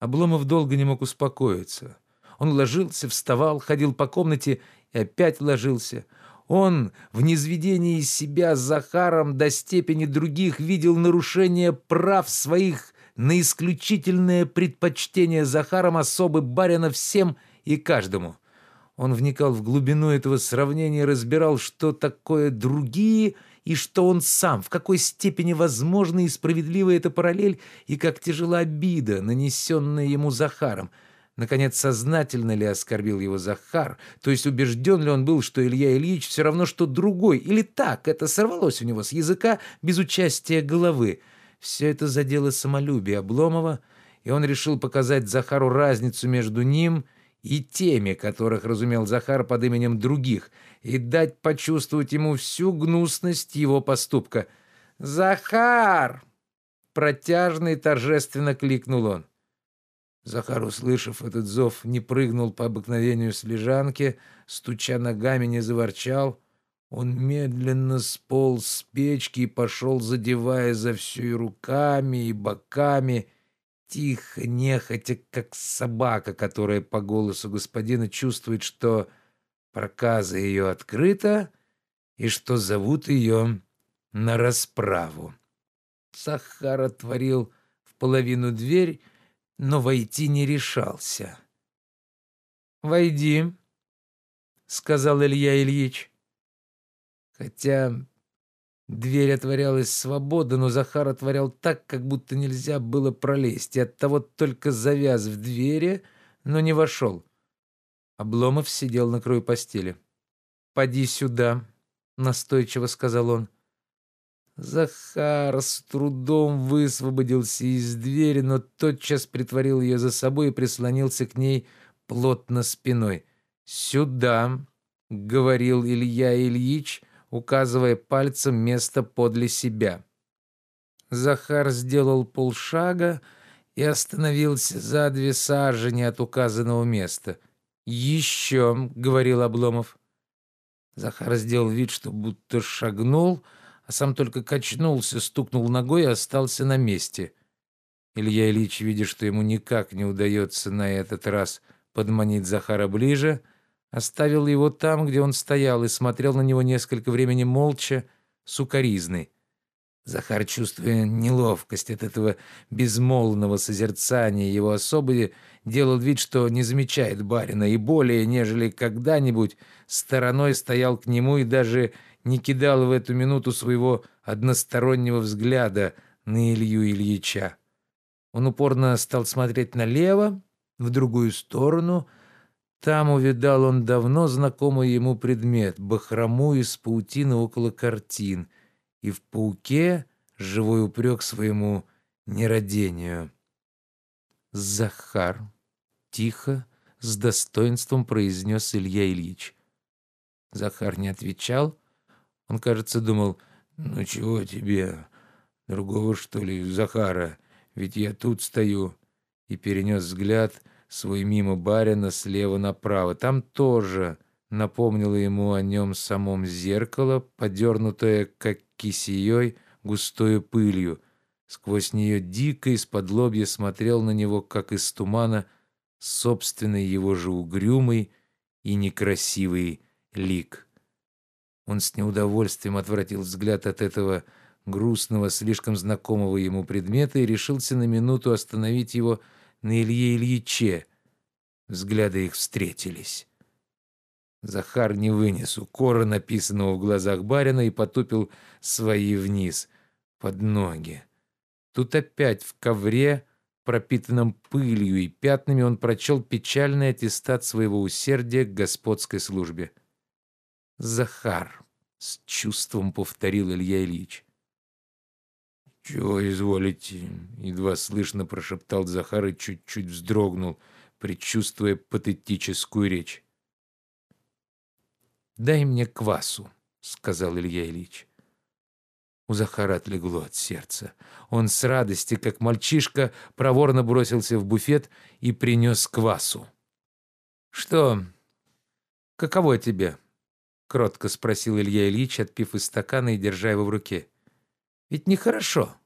Обломов долго не мог успокоиться. Он ложился, вставал, ходил по комнате и опять ложился. Он в низведении себя с Захаром до степени других видел нарушение прав своих на исключительное предпочтение Захаром особы барина всем и каждому. Он вникал в глубину этого сравнения, разбирал, что такое другие и что он сам, в какой степени возможна и справедлива эта параллель, и как тяжела обида, нанесенная ему Захаром. Наконец, сознательно ли оскорбил его Захар, то есть убежден ли он был, что Илья Ильич все равно, что другой, или так, это сорвалось у него с языка без участия головы. Все это задело самолюбие Обломова, и он решил показать Захару разницу между ним и теми, которых разумел Захар под именем других, и дать почувствовать ему всю гнусность его поступка. «Захар!» — протяжно и торжественно кликнул он. Захар, услышав этот зов, не прыгнул по обыкновению с лежанки, стуча ногами, не заворчал — он медленно сполз с печки и пошел, задевая за все и руками, и боками, тихо, нехотя, как собака, которая по голосу господина чувствует, что проказа ее открыта и что зовут ее на расправу. Сахар отворил в половину дверь, но войти не решался. «Войди», — сказал Илья Ильич. Хотя дверь отворялась свободно, но Захар отворял так, как будто нельзя было пролезть, и оттого только завяз в двери, но не вошел. Обломов сидел на краю постели. «Поди сюда», — настойчиво сказал он. Захар с трудом высвободился из двери, но тотчас притворил ее за собой и прислонился к ней плотно спиной. «Сюда», — говорил Илья Ильич, — указывая пальцем место подле себя. Захар сделал полшага и остановился за две сажени от указанного места. «Еще», — говорил Обломов. Захар сделал вид, что будто шагнул, а сам только качнулся, стукнул ногой и остался на месте. Илья Ильич, видя, что ему никак не удается на этот раз подманить Захара ближе, — оставил его там, где он стоял, и смотрел на него несколько времени молча, сукоризный. Захар, чувствуя неловкость от этого безмолвного созерцания его особы, делал вид, что не замечает барина, и более, нежели когда-нибудь, стороной стоял к нему и даже не кидал в эту минуту своего одностороннего взгляда на Илью Ильича. Он упорно стал смотреть налево, в другую сторону — там увидал он давно знакомый ему предмет — бахрому из паутины около картин, и в пауке живой упрек своему нерадению. «Захар», — тихо, с достоинством произнес Илья Ильич. Захар не отвечал. Он, кажется, думал, «Ну чего тебе? Другого, что ли, Захара? Ведь я тут стою». И перенес взгляд свой мимо барина слева направо. Там тоже напомнило ему о нем самом зеркало, подернутое, как кисеей, густою пылью. Сквозь нее дико из-под лобья смотрел на него, как из тумана, собственный его же угрюмый и некрасивый лик. Он с неудовольствием отвратил взгляд от этого грустного, слишком знакомого ему предмета и решился на минуту остановить его на Илье Ильиче. Взгляды их встретились. Захар не вынес укора, написанного в глазах барина, и потупил свои вниз, под ноги. Тут опять в ковре, пропитанном пылью и пятнами, он прочел печальный аттестат своего усердия к господской службе. «Захар», — с чувством повторил Илья Ильич. «Чего изволите?» — едва слышно прошептал Захар и чуть-чуть вздрогнул, предчувствуя патетическую речь. «Дай мне квасу», — сказал Илья Ильич. У Захара отлегло от сердца. Он с радости, как мальчишка, проворно бросился в буфет и принес квасу. «Что? Каково тебе?» — кротко спросил Илья Ильич, отпив из стакана и держа его в руке. «Ведь нехорошо».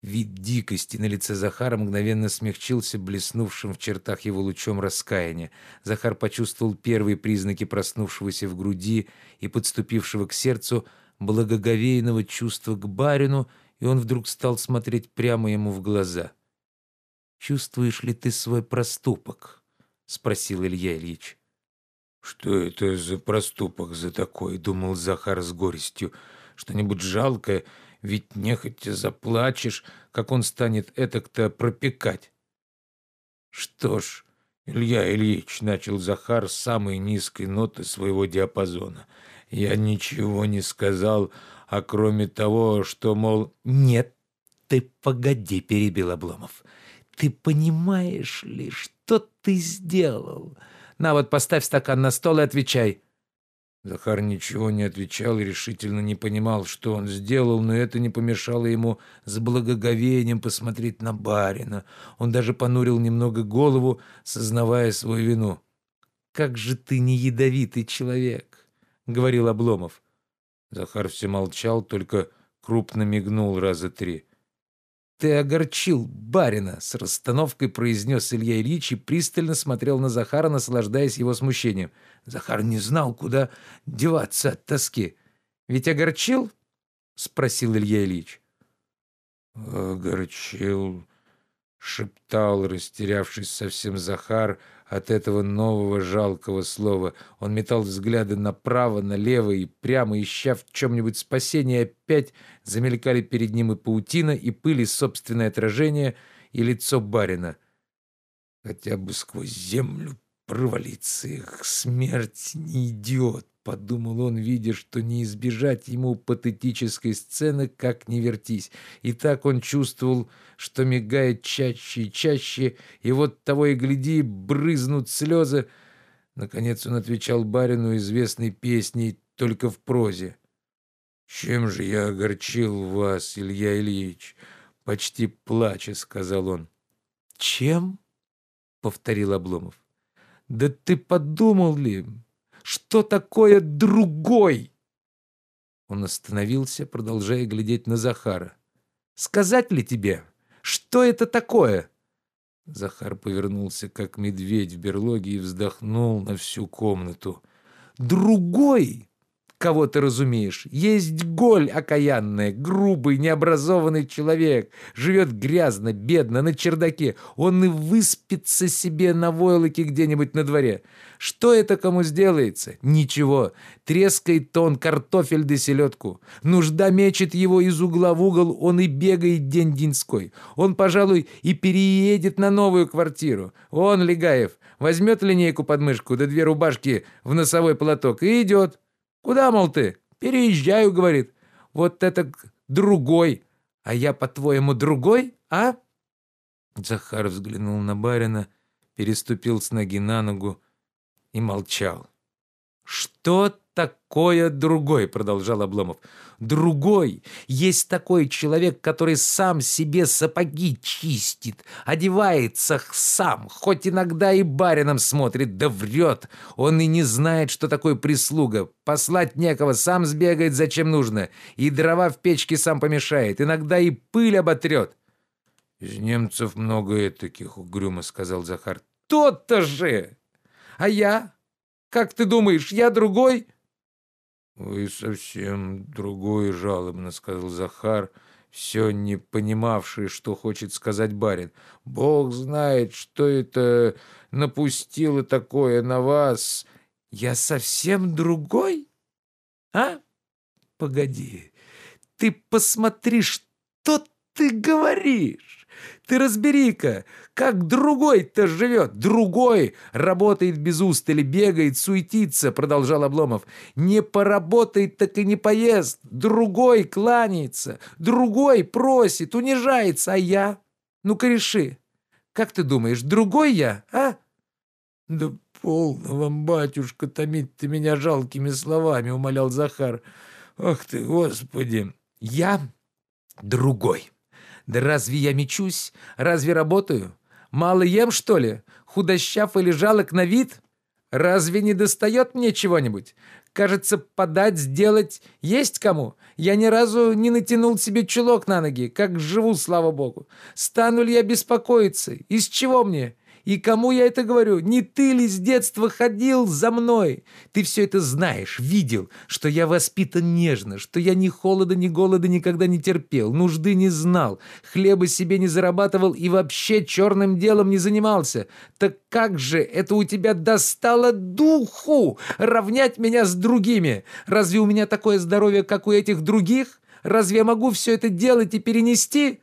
Вид дикости на лице Захара мгновенно смягчился блеснувшим в чертах его лучом раскаяния. Захар почувствовал первые признаки проснувшегося в груди и подступившего к сердцу благоговейного чувства к барину, и он вдруг стал смотреть прямо ему в глаза. «Чувствуешь ли ты свой проступок?» — спросил Илья Ильич. «Что это за проступок за такой?» — думал Захар с горестью. «Что-нибудь жалкое, ведь нехотя заплачешь, как он станет этак-то пропекать». «Что ж, Илья Ильич», — начал Захар с самой низкой ноты своего диапазона, — я ничего не сказал, а кроме того, что, мол... Нет, ты погоди, перебил Обломов. Ты понимаешь ли, что ты сделал? На вот поставь стакан на стол и отвечай. Захар ничего не отвечал и решительно не понимал, что он сделал, но это не помешало ему с благоговением посмотреть на барина. Он даже понурил немного голову, сознавая свою вину. «Как же ты не ядовитый человек! говорил Обломов. Захар все молчал, только крупно мигнул раза три. «Ты огорчил барина!» — с расстановкой произнес Илья Ильич и пристально смотрел на Захара, наслаждаясь его смущением. Захар не знал, куда деваться от тоски. «Ведь огорчил?» — спросил Илья Ильич. «Огорчил», — шептал, растерявшись совсем Захар, от этого нового жалкого слова. Он метал взгляды направо, налево и прямо, ища в чем-нибудь спасение, опять замелькали перед ним и паутина, и пыль, и собственное отражение, и лицо барина. Хотя бы сквозь землю провалиться их смерть не идет. — подумал он, видя, что не избежать ему патетической сцены, как не вертись. И так он чувствовал, что мигает чаще и чаще, и вот того и гляди, брызнут слезы. Наконец он отвечал барину известной песней, только в прозе. «Чем же я огорчил вас, Илья Ильич?» Почти плача, сказал он. «Чем?» — повторил Обломов. «Да ты подумал ли?» Что такое другой?» Он остановился, продолжая глядеть на Захара. «Сказать ли тебе, что это такое?» Захар повернулся, как медведь в берлоге, и вздохнул на всю комнату. «Другой!» Кого ты разумеешь. Есть голь окаянная, грубый, необразованный человек. Живет грязно, бедно, на чердаке. Он и выспится себе на войлоке где-нибудь на дворе. Что это кому сделается? Ничего. Трескает он картофель да селедку. Нужда мечет его из угла в угол, он и бегает день-деньской. Он, пожалуй, и переедет на новую квартиру. Он, Легаев, возьмет линейку под мышку да две рубашки в носовой платок и идет. «Куда, мол, ты?» «Переезжаю», — говорит. «Вот это другой. А я, по-твоему, другой, а?» Захар взглянул на барина, переступил с ноги на ногу и молчал. «Что такое другой?» — продолжал Обломов. «Другой! Есть такой человек, который сам себе сапоги чистит, одевается сам, хоть иногда и барином смотрит, да врет. Он и не знает, что такое прислуга. Послать некого, сам сбегает, зачем нужно, и дрова в печке сам помешает, иногда и пыль оботрет». «Из немцев много таких, угрюмо сказал Захар. «То-то же! А я?» Как ты думаешь, я другой?» «Вы совсем другой, жалобно», — сказал Захар, все не понимавший, что хочет сказать барин. «Бог знает, что это напустило такое на вас. Я совсем другой? А? Погоди, ты посмотри, что ты говоришь!» Ты разбери-ка, как другой-то живет. Другой работает без устали, бегает, суетится, продолжал Обломов. Не поработает, так и не поест. Другой кланяется, другой просит, унижается, а я? Ну-ка реши. Как ты думаешь, другой я, а? Да полно вам, батюшка, томить ты меня жалкими словами, умолял Захар. Ах ты, Господи! Я другой. Да разве я мечусь? Разве работаю? Мало ем, что ли? Худощав или жалок на вид? Разве не достает мне чего-нибудь? Кажется, подать, сделать есть кому. Я ни разу не натянул себе чулок на ноги, как живу, слава богу. Стану ли я беспокоиться? Из чего мне? И кому я это говорю? Не ты ли с детства ходил за мной? Ты все это знаешь, видел, что я воспитан нежно, что я ни холода, ни голода никогда не терпел, нужды не знал, хлеба себе не зарабатывал и вообще черным делом не занимался. Так как же это у тебя достало духу равнять меня с другими? Разве у меня такое здоровье, как у этих других? Разве я могу все это делать и перенести?»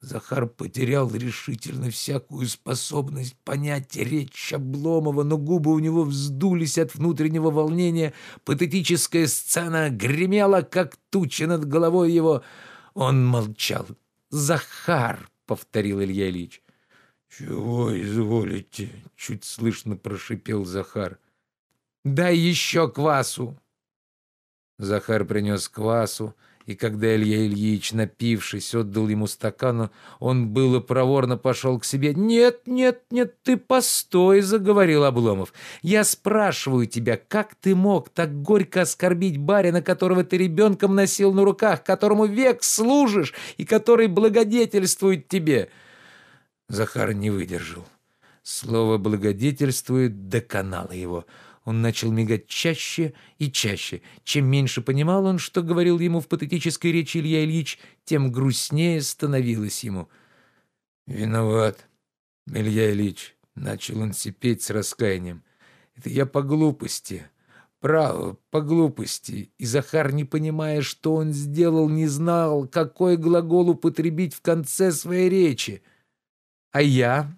Захар потерял решительно всякую способность понять речь Обломова, но губы у него вздулись от внутреннего волнения. Патетическая сцена гремела, как туча над головой его. Он молчал. «Захар!» — повторил Илья Ильич. «Чего изволите?» — чуть слышно прошипел Захар. «Дай еще квасу!» Захар принес квасу, и когда Илья Ильич, напившись, отдал ему стакану, он было проворно пошел к себе. «Нет, нет, нет, ты постой», — заговорил Обломов. «Я спрашиваю тебя, как ты мог так горько оскорбить барина, которого ты ребенком носил на руках, которому век служишь и который благодетельствует тебе?» Захар не выдержал. Слово «благодетельствует» доконало его — он начал мигать чаще и чаще. Чем меньше понимал он, что говорил ему в патетической речи Илья Ильич, тем грустнее становилось ему. «Виноват, Илья Ильич», — начал он сипеть с раскаянием. «Это я по глупости». Право, по глупости. И Захар, не понимая, что он сделал, не знал, какой глагол употребить в конце своей речи. А я,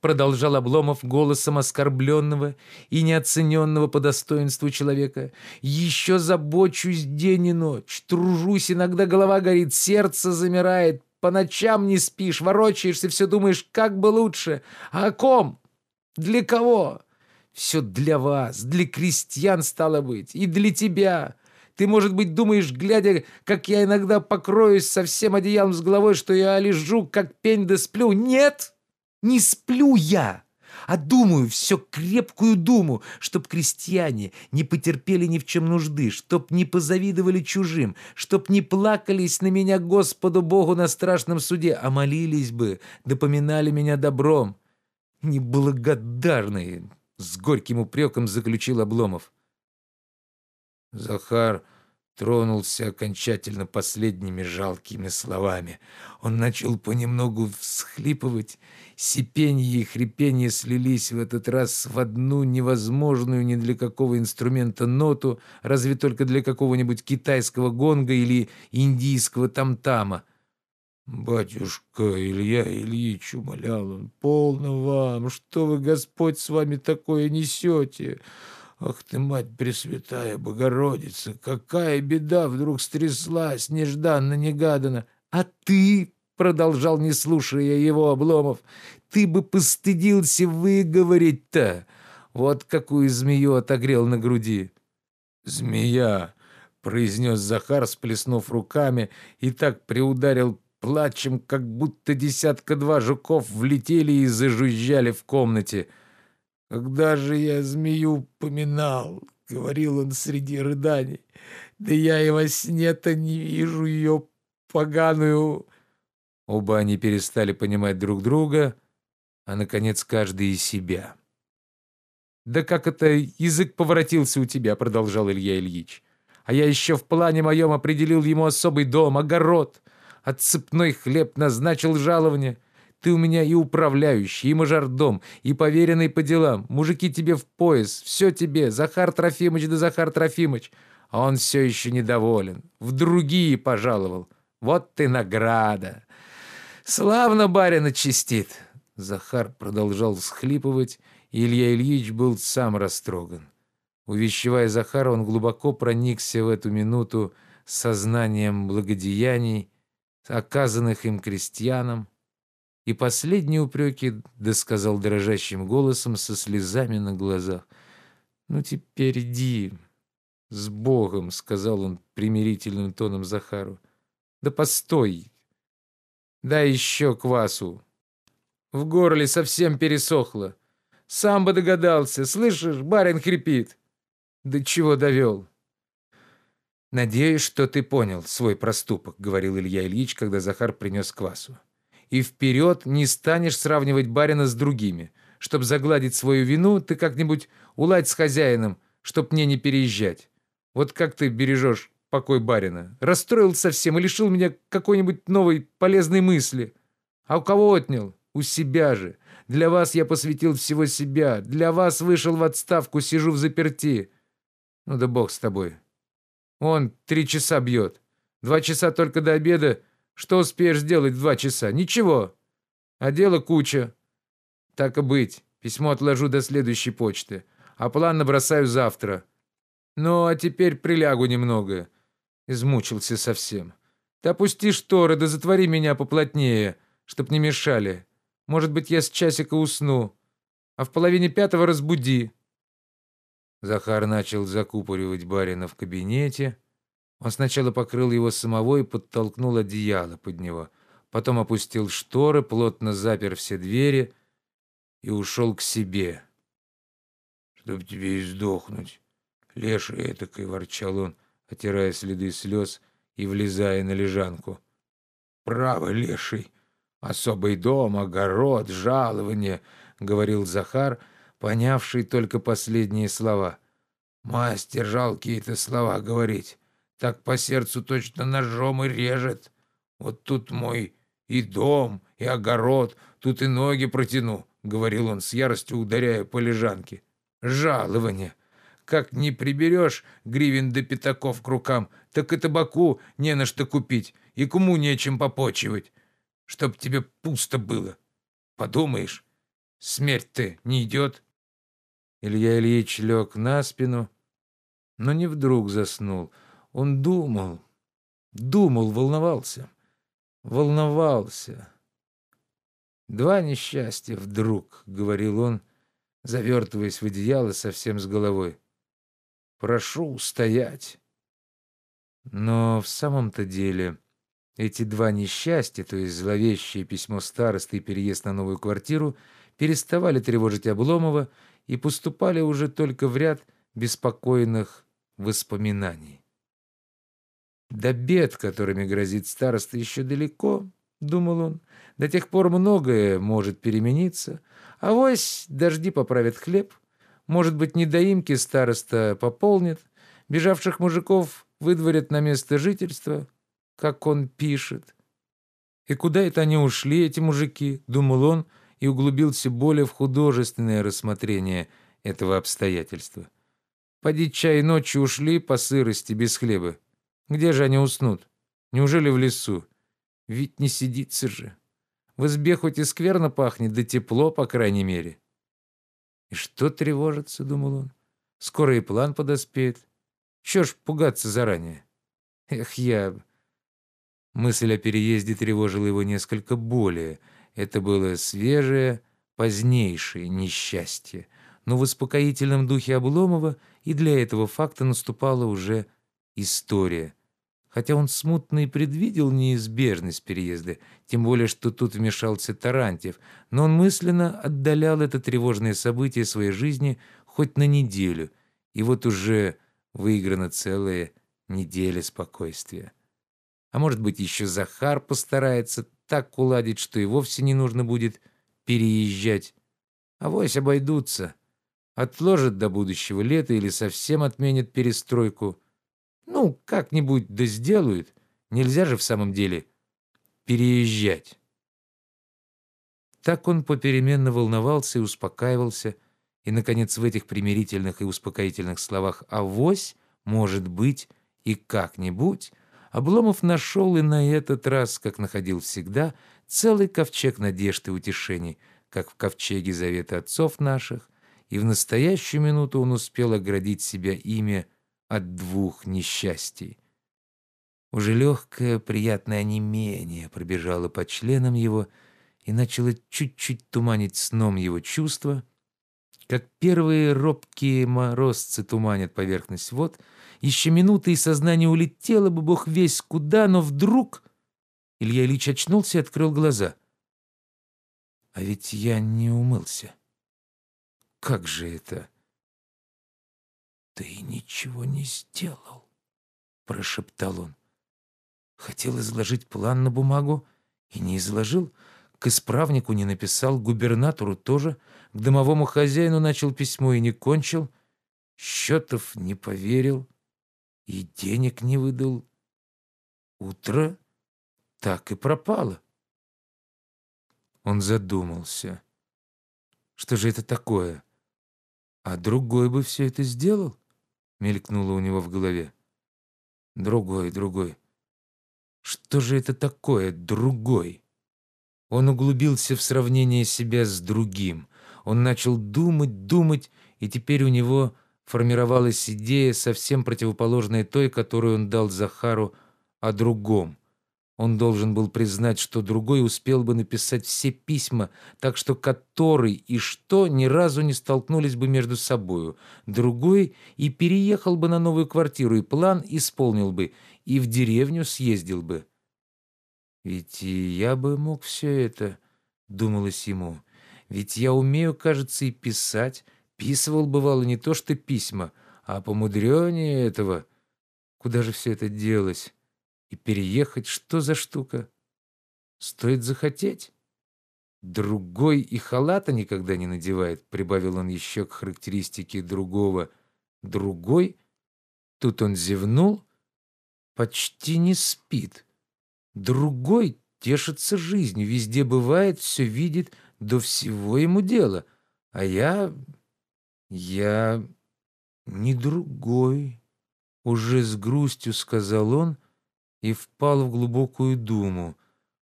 продолжал Обломов голосом оскорбленного и неоцененного по достоинству человека. «Еще забочусь день и ночь, тружусь, иногда голова горит, сердце замирает, по ночам не спишь, ворочаешься, все думаешь, как бы лучше. А о ком? Для кого? Все для вас, для крестьян стало быть, и для тебя». Ты, может быть, думаешь, глядя, как я иногда покроюсь совсем одеялом с головой, что я лежу, как пень да сплю. Нет! Не сплю я, а думаю все крепкую думу, чтоб крестьяне не потерпели ни в чем нужды, чтоб не позавидовали чужим, чтоб не плакались на меня Господу Богу на страшном суде, а молились бы, допоминали меня добром. Неблагодарные, с горьким упреком заключил Обломов. Захар тронулся окончательно последними жалкими словами. Он начал понемногу всхлипывать Сипенье и хрипение слились в этот раз в одну невозможную ни для какого инструмента ноту, разве только для какого-нибудь китайского гонга или индийского тамтама. «Батюшка Илья Ильич, — умолял он, — полно вам, что вы, Господь, с вами такое несете? Ах ты, мать Пресвятая Богородица, какая беда вдруг стряслась, нежданно-негаданно. А ты, продолжал, не слушая его обломов, ты бы постыдился выговорить-то. Вот какую змею отогрел на груди. Змея, произнес Захар, сплеснув руками, и так приударил плачем, как будто десятка-два жуков влетели и зажужжали в комнате — «Когда же я змею поминал?» — говорил он среди рыданий. «Да я и во сне-то не вижу ее поганую...» Оба они перестали понимать друг друга, а, наконец, каждый и себя. «Да как это язык поворотился у тебя?» — продолжал Илья Ильич. «А я еще в плане моем определил ему особый дом, огород, отцепной хлеб назначил жалование». Ты у меня и управляющий, и мажордом, и поверенный по делам. Мужики тебе в пояс, все тебе, Захар Трофимович да Захар Трофимович. А он все еще недоволен. В другие пожаловал. Вот ты награда. Славно барина чистит. Захар продолжал всхлипывать, и Илья Ильич был сам растроган. Увещевая Захара, он глубоко проникся в эту минуту сознанием благодеяний, оказанных им крестьянам, и последние упреки досказал дрожащим голосом со слезами на глазах. «Ну теперь иди, с Богом», — сказал он примирительным тоном Захару. «Да постой, дай еще квасу. В горле совсем пересохло. Сам бы догадался, слышишь, барин хрипит. Да чего довел?» «Надеюсь, что ты понял свой проступок», — говорил Илья Ильич, когда Захар принес квасу и вперед не станешь сравнивать барина с другими. Чтоб загладить свою вину, ты как-нибудь уладь с хозяином, чтоб мне не переезжать. Вот как ты бережешь покой барина? Расстроил совсем и лишил меня какой-нибудь новой полезной мысли. А у кого отнял? У себя же. Для вас я посвятил всего себя. Для вас вышел в отставку, сижу в заперти. Ну да бог с тобой. Он три часа бьет. Два часа только до обеда, что успеешь сделать в два часа? Ничего. А дело куча. Так и быть. Письмо отложу до следующей почты. А план набросаю завтра. Ну, а теперь прилягу немного. Измучился совсем. Ты опусти шторы, да затвори меня поплотнее, чтоб не мешали. Может быть, я с часика усну. А в половине пятого разбуди. Захар начал закупоривать барина в кабинете, он сначала покрыл его самого и подтолкнул одеяло под него. Потом опустил шторы, плотно запер все двери и ушел к себе. «Чтоб тебе издохнуть, леший этакой!» — ворчал он, отирая следы слез и влезая на лежанку. «Право, леший! Особый дом, огород, жалование!» — говорил Захар, понявший только последние слова. «Мастер жалкие-то слова говорить так по сердцу точно ножом и режет. Вот тут мой и дом, и огород, тут и ноги протяну, — говорил он с яростью, ударяя по лежанке. Жалование. Как не приберешь гривен до пятаков к рукам, так и табаку не на что купить, и кому нечем попочивать, чтоб тебе пусто было. Подумаешь, смерть-то не идет. Илья Ильич лег на спину, но не вдруг заснул — он думал, думал, волновался, волновался. «Два несчастья вдруг», — говорил он, завертываясь в одеяло совсем с головой. «Прошу устоять». Но в самом-то деле эти два несчастья, то есть зловещее письмо старосты и переезд на новую квартиру, переставали тревожить Обломова и поступали уже только в ряд беспокойных воспоминаний. До бед, которыми грозит староста, еще далеко, думал он. До тех пор многое может перемениться. А вось дожди поправят хлеб. Может быть, недоимки староста пополнит. Бежавших мужиков выдворят на место жительства, как он пишет. И куда это они ушли, эти мужики, думал он, и углубился более в художественное рассмотрение этого обстоятельства. Поди чай ночью ушли по сырости без хлеба. Где же они уснут? Неужели в лесу? Ведь не сидится же. В избе хоть и скверно пахнет, да тепло, по крайней мере. И что тревожится, думал он. Скоро и план подоспеет. Чё ж пугаться заранее? Эх, я... Мысль о переезде тревожила его несколько более. Это было свежее, позднейшее несчастье. Но в успокоительном духе Обломова и для этого факта наступала уже история. Хотя он смутно и предвидел неизбежность переезда, тем более, что тут вмешался Тарантьев, но он мысленно отдалял это тревожное событие своей жизни хоть на неделю, и вот уже выиграна целая неделя спокойствия. А может быть, еще Захар постарается так уладить, что и вовсе не нужно будет переезжать. Авось обойдутся. Отложат до будущего лета или совсем отменят перестройку. Ну, как-нибудь да сделают. Нельзя же в самом деле переезжать. Так он попеременно волновался и успокаивался, и, наконец, в этих примирительных и успокоительных словах «авось», «может быть» и «как-нибудь» Обломов нашел и на этот раз, как находил всегда, целый ковчег надежд и утешений, как в ковчеге завета отцов наших, и в настоящую минуту он успел оградить себя имя от двух несчастий. Уже легкое, приятное онемение пробежало по членам его и начало чуть-чуть туманить сном его чувства, как первые робкие морозцы туманят поверхность вод — еще минуты, и сознание улетело бы бог весь куда, но вдруг... Илья Ильич очнулся и открыл глаза. А ведь я не умылся. Как же это? Ты ничего не сделал, прошептал он. Хотел изложить план на бумагу и не изложил. К исправнику не написал, губернатору тоже. К домовому хозяину начал письмо и не кончил. Счетов не поверил и денег не выдал. Утро так и пропало. Он задумался. Что же это такое? А другой бы все это сделал? Мелькнуло у него в голове. Другой, другой. Что же это такое другой? Он углубился в сравнение себя с другим. Он начал думать, думать, и теперь у него формировалась идея, совсем противоположная той, которую он дал Захару о другом. Он должен был признать, что другой успел бы написать все письма, так что который и что ни разу не столкнулись бы между собою. Другой и переехал бы на новую квартиру, и план исполнил бы, и в деревню съездил бы. «Ведь и я бы мог все это», — думалось ему. «Ведь я умею, кажется, и писать». Писывал, бывало, не то что письма, а помудренее этого. Куда же все это делось? И переехать что за штука? Стоит захотеть. Другой и халата никогда не надевает, прибавил он еще к характеристике другого. Другой? Тут он зевнул. Почти не спит. Другой тешится жизнью, везде бывает, все видит, до всего ему дело. А я «Я не другой», — уже с грустью сказал он и впал в глубокую думу.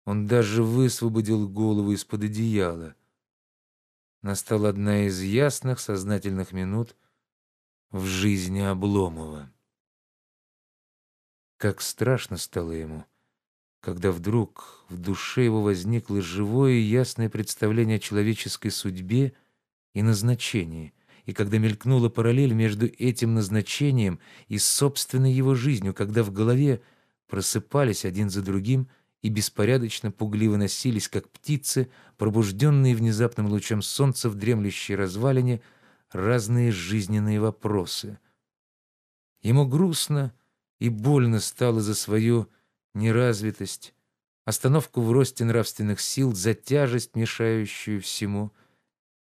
Он даже высвободил голову из-под одеяла. Настала одна из ясных сознательных минут в жизни Обломова. Как страшно стало ему, когда вдруг в душе его возникло живое и ясное представление о человеческой судьбе и назначении и когда мелькнула параллель между этим назначением и собственной его жизнью, когда в голове просыпались один за другим и беспорядочно пугливо носились, как птицы, пробужденные внезапным лучом солнца в дремлющей развалине, разные жизненные вопросы. Ему грустно и больно стало за свою неразвитость, остановку в росте нравственных сил, за тяжесть, мешающую всему —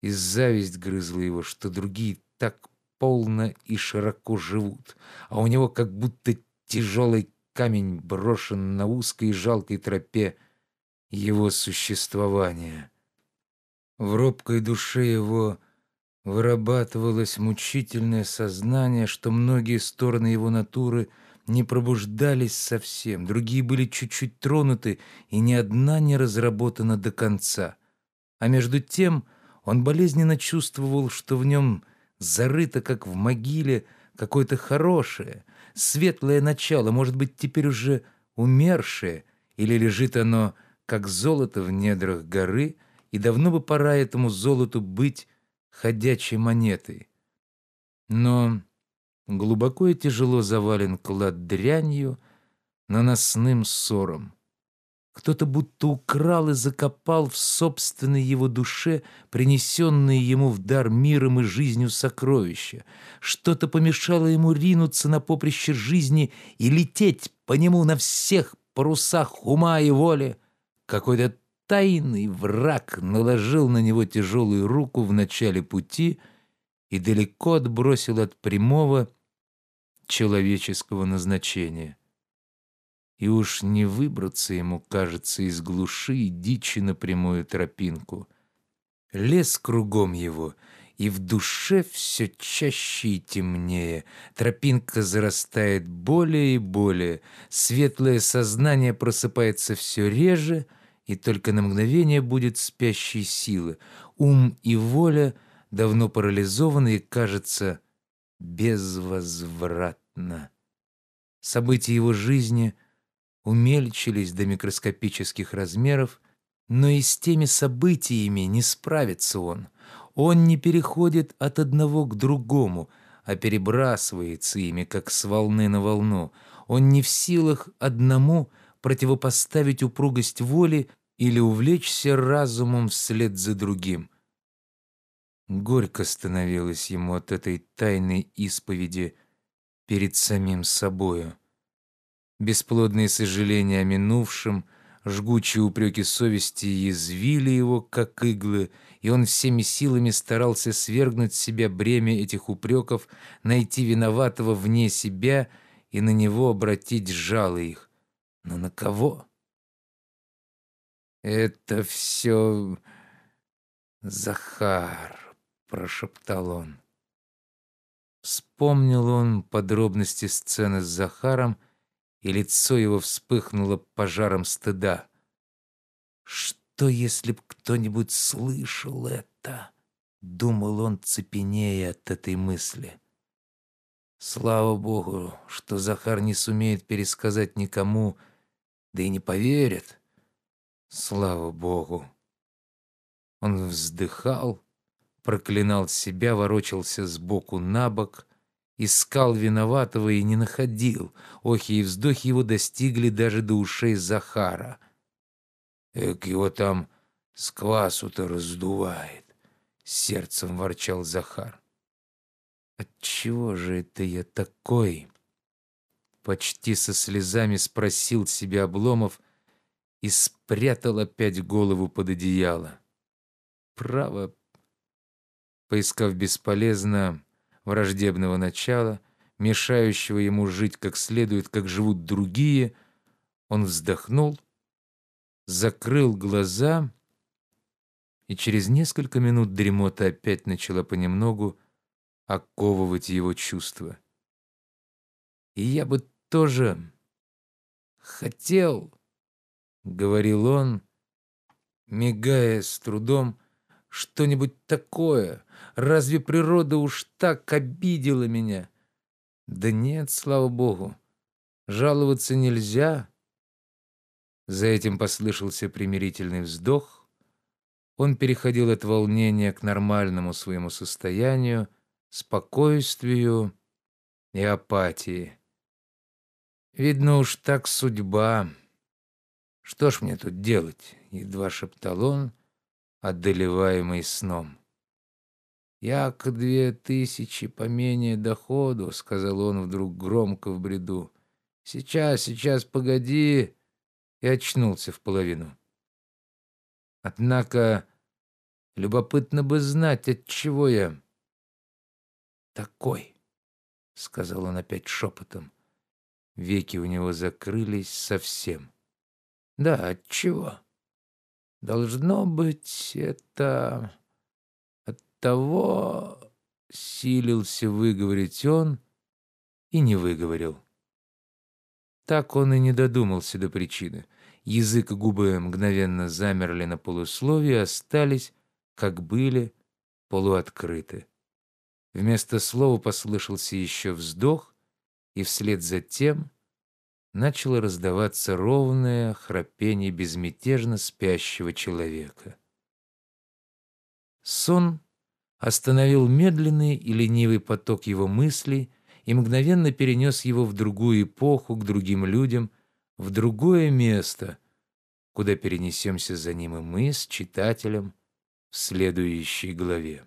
и зависть грызла его, что другие так полно и широко живут, а у него как будто тяжелый камень брошен на узкой жалкой тропе его существования. В робкой душе его вырабатывалось мучительное сознание, что многие стороны его натуры не пробуждались совсем, другие были чуть-чуть тронуты, и ни одна не разработана до конца. А между тем он болезненно чувствовал, что в нем зарыто, как в могиле, какое-то хорошее, светлое начало, может быть, теперь уже умершее, или лежит оно, как золото в недрах горы, и давно бы пора этому золоту быть ходячей монетой. Но глубоко и тяжело завален клад дрянью, наносным ссором. Кто-то будто украл и закопал в собственной его душе принесенные ему в дар миром и жизнью сокровища. Что-то помешало ему ринуться на поприще жизни и лететь по нему на всех парусах ума и воли. Какой-то тайный враг наложил на него тяжелую руку в начале пути и далеко отбросил от прямого человеческого назначения и уж не выбраться ему, кажется, из глуши и дичи на прямую тропинку. Лес кругом его, и в душе все чаще и темнее. Тропинка зарастает более и более, светлое сознание просыпается все реже, и только на мгновение будет спящей силы. Ум и воля давно парализованы и, кажется, безвозвратно. События его жизни — умельчились до микроскопических размеров, но и с теми событиями не справится он. Он не переходит от одного к другому, а перебрасывается ими, как с волны на волну. Он не в силах одному противопоставить упругость воли или увлечься разумом вслед за другим. Горько становилось ему от этой тайной исповеди перед самим собою. Бесплодные сожаления о минувшем, жгучие упреки совести язвили его, как иглы, и он всеми силами старался свергнуть с себя бремя этих упреков, найти виноватого вне себя и на него обратить жало их. Но на кого? «Это все Захар», — прошептал он. Вспомнил он подробности сцены с Захаром, и лицо его вспыхнуло пожаром стыда. «Что, если б кто-нибудь слышал это?» — думал он, цепенея от этой мысли. Слава Богу, что Захар не сумеет пересказать никому, да и не поверит. Слава Богу. Он вздыхал, проклинал себя, ворочался с боку на бок — Искал виноватого и не находил. Охи и вздохи его достигли даже до ушей Захара. «Эк, его там с квасу-то раздувает!» — сердцем ворчал Захар. «Отчего же это я такой?» Почти со слезами спросил себя Обломов и спрятал опять голову под одеяло. Право, поискав бесполезно, враждебного начала, мешающего ему жить как следует, как живут другие, он вздохнул, закрыл глаза, и через несколько минут дремота опять начала понемногу оковывать его чувства. «И я бы тоже хотел», — говорил он, мигая с трудом, — «что-нибудь такое, Разве природа уж так обидела меня? Да нет, слава богу. Жаловаться нельзя. За этим послышался примирительный вздох. Он переходил от волнения к нормальному своему состоянию, спокойствию и апатии. Видно уж так судьба. Что ж мне тут делать? Едва шептал он, одолеваемый сном. «Як две тысячи поменее доходу», — сказал он вдруг громко в бреду. «Сейчас, сейчас, погоди!» И очнулся в половину. Однако любопытно бы знать, от чего я такой, — сказал он опять шепотом. Веки у него закрылись совсем. Да, от чего? Должно быть, это того силился выговорить он и не выговорил. Так он и не додумался до причины. Язык и губы мгновенно замерли на полусловии, остались, как были, полуоткрыты. Вместо слова послышался еще вздох, и вслед за тем начало раздаваться ровное храпение безмятежно спящего человека. Сон остановил медленный и ленивый поток его мыслей и мгновенно перенес его в другую эпоху, к другим людям, в другое место, куда перенесемся за ним и мы с читателем в следующей главе.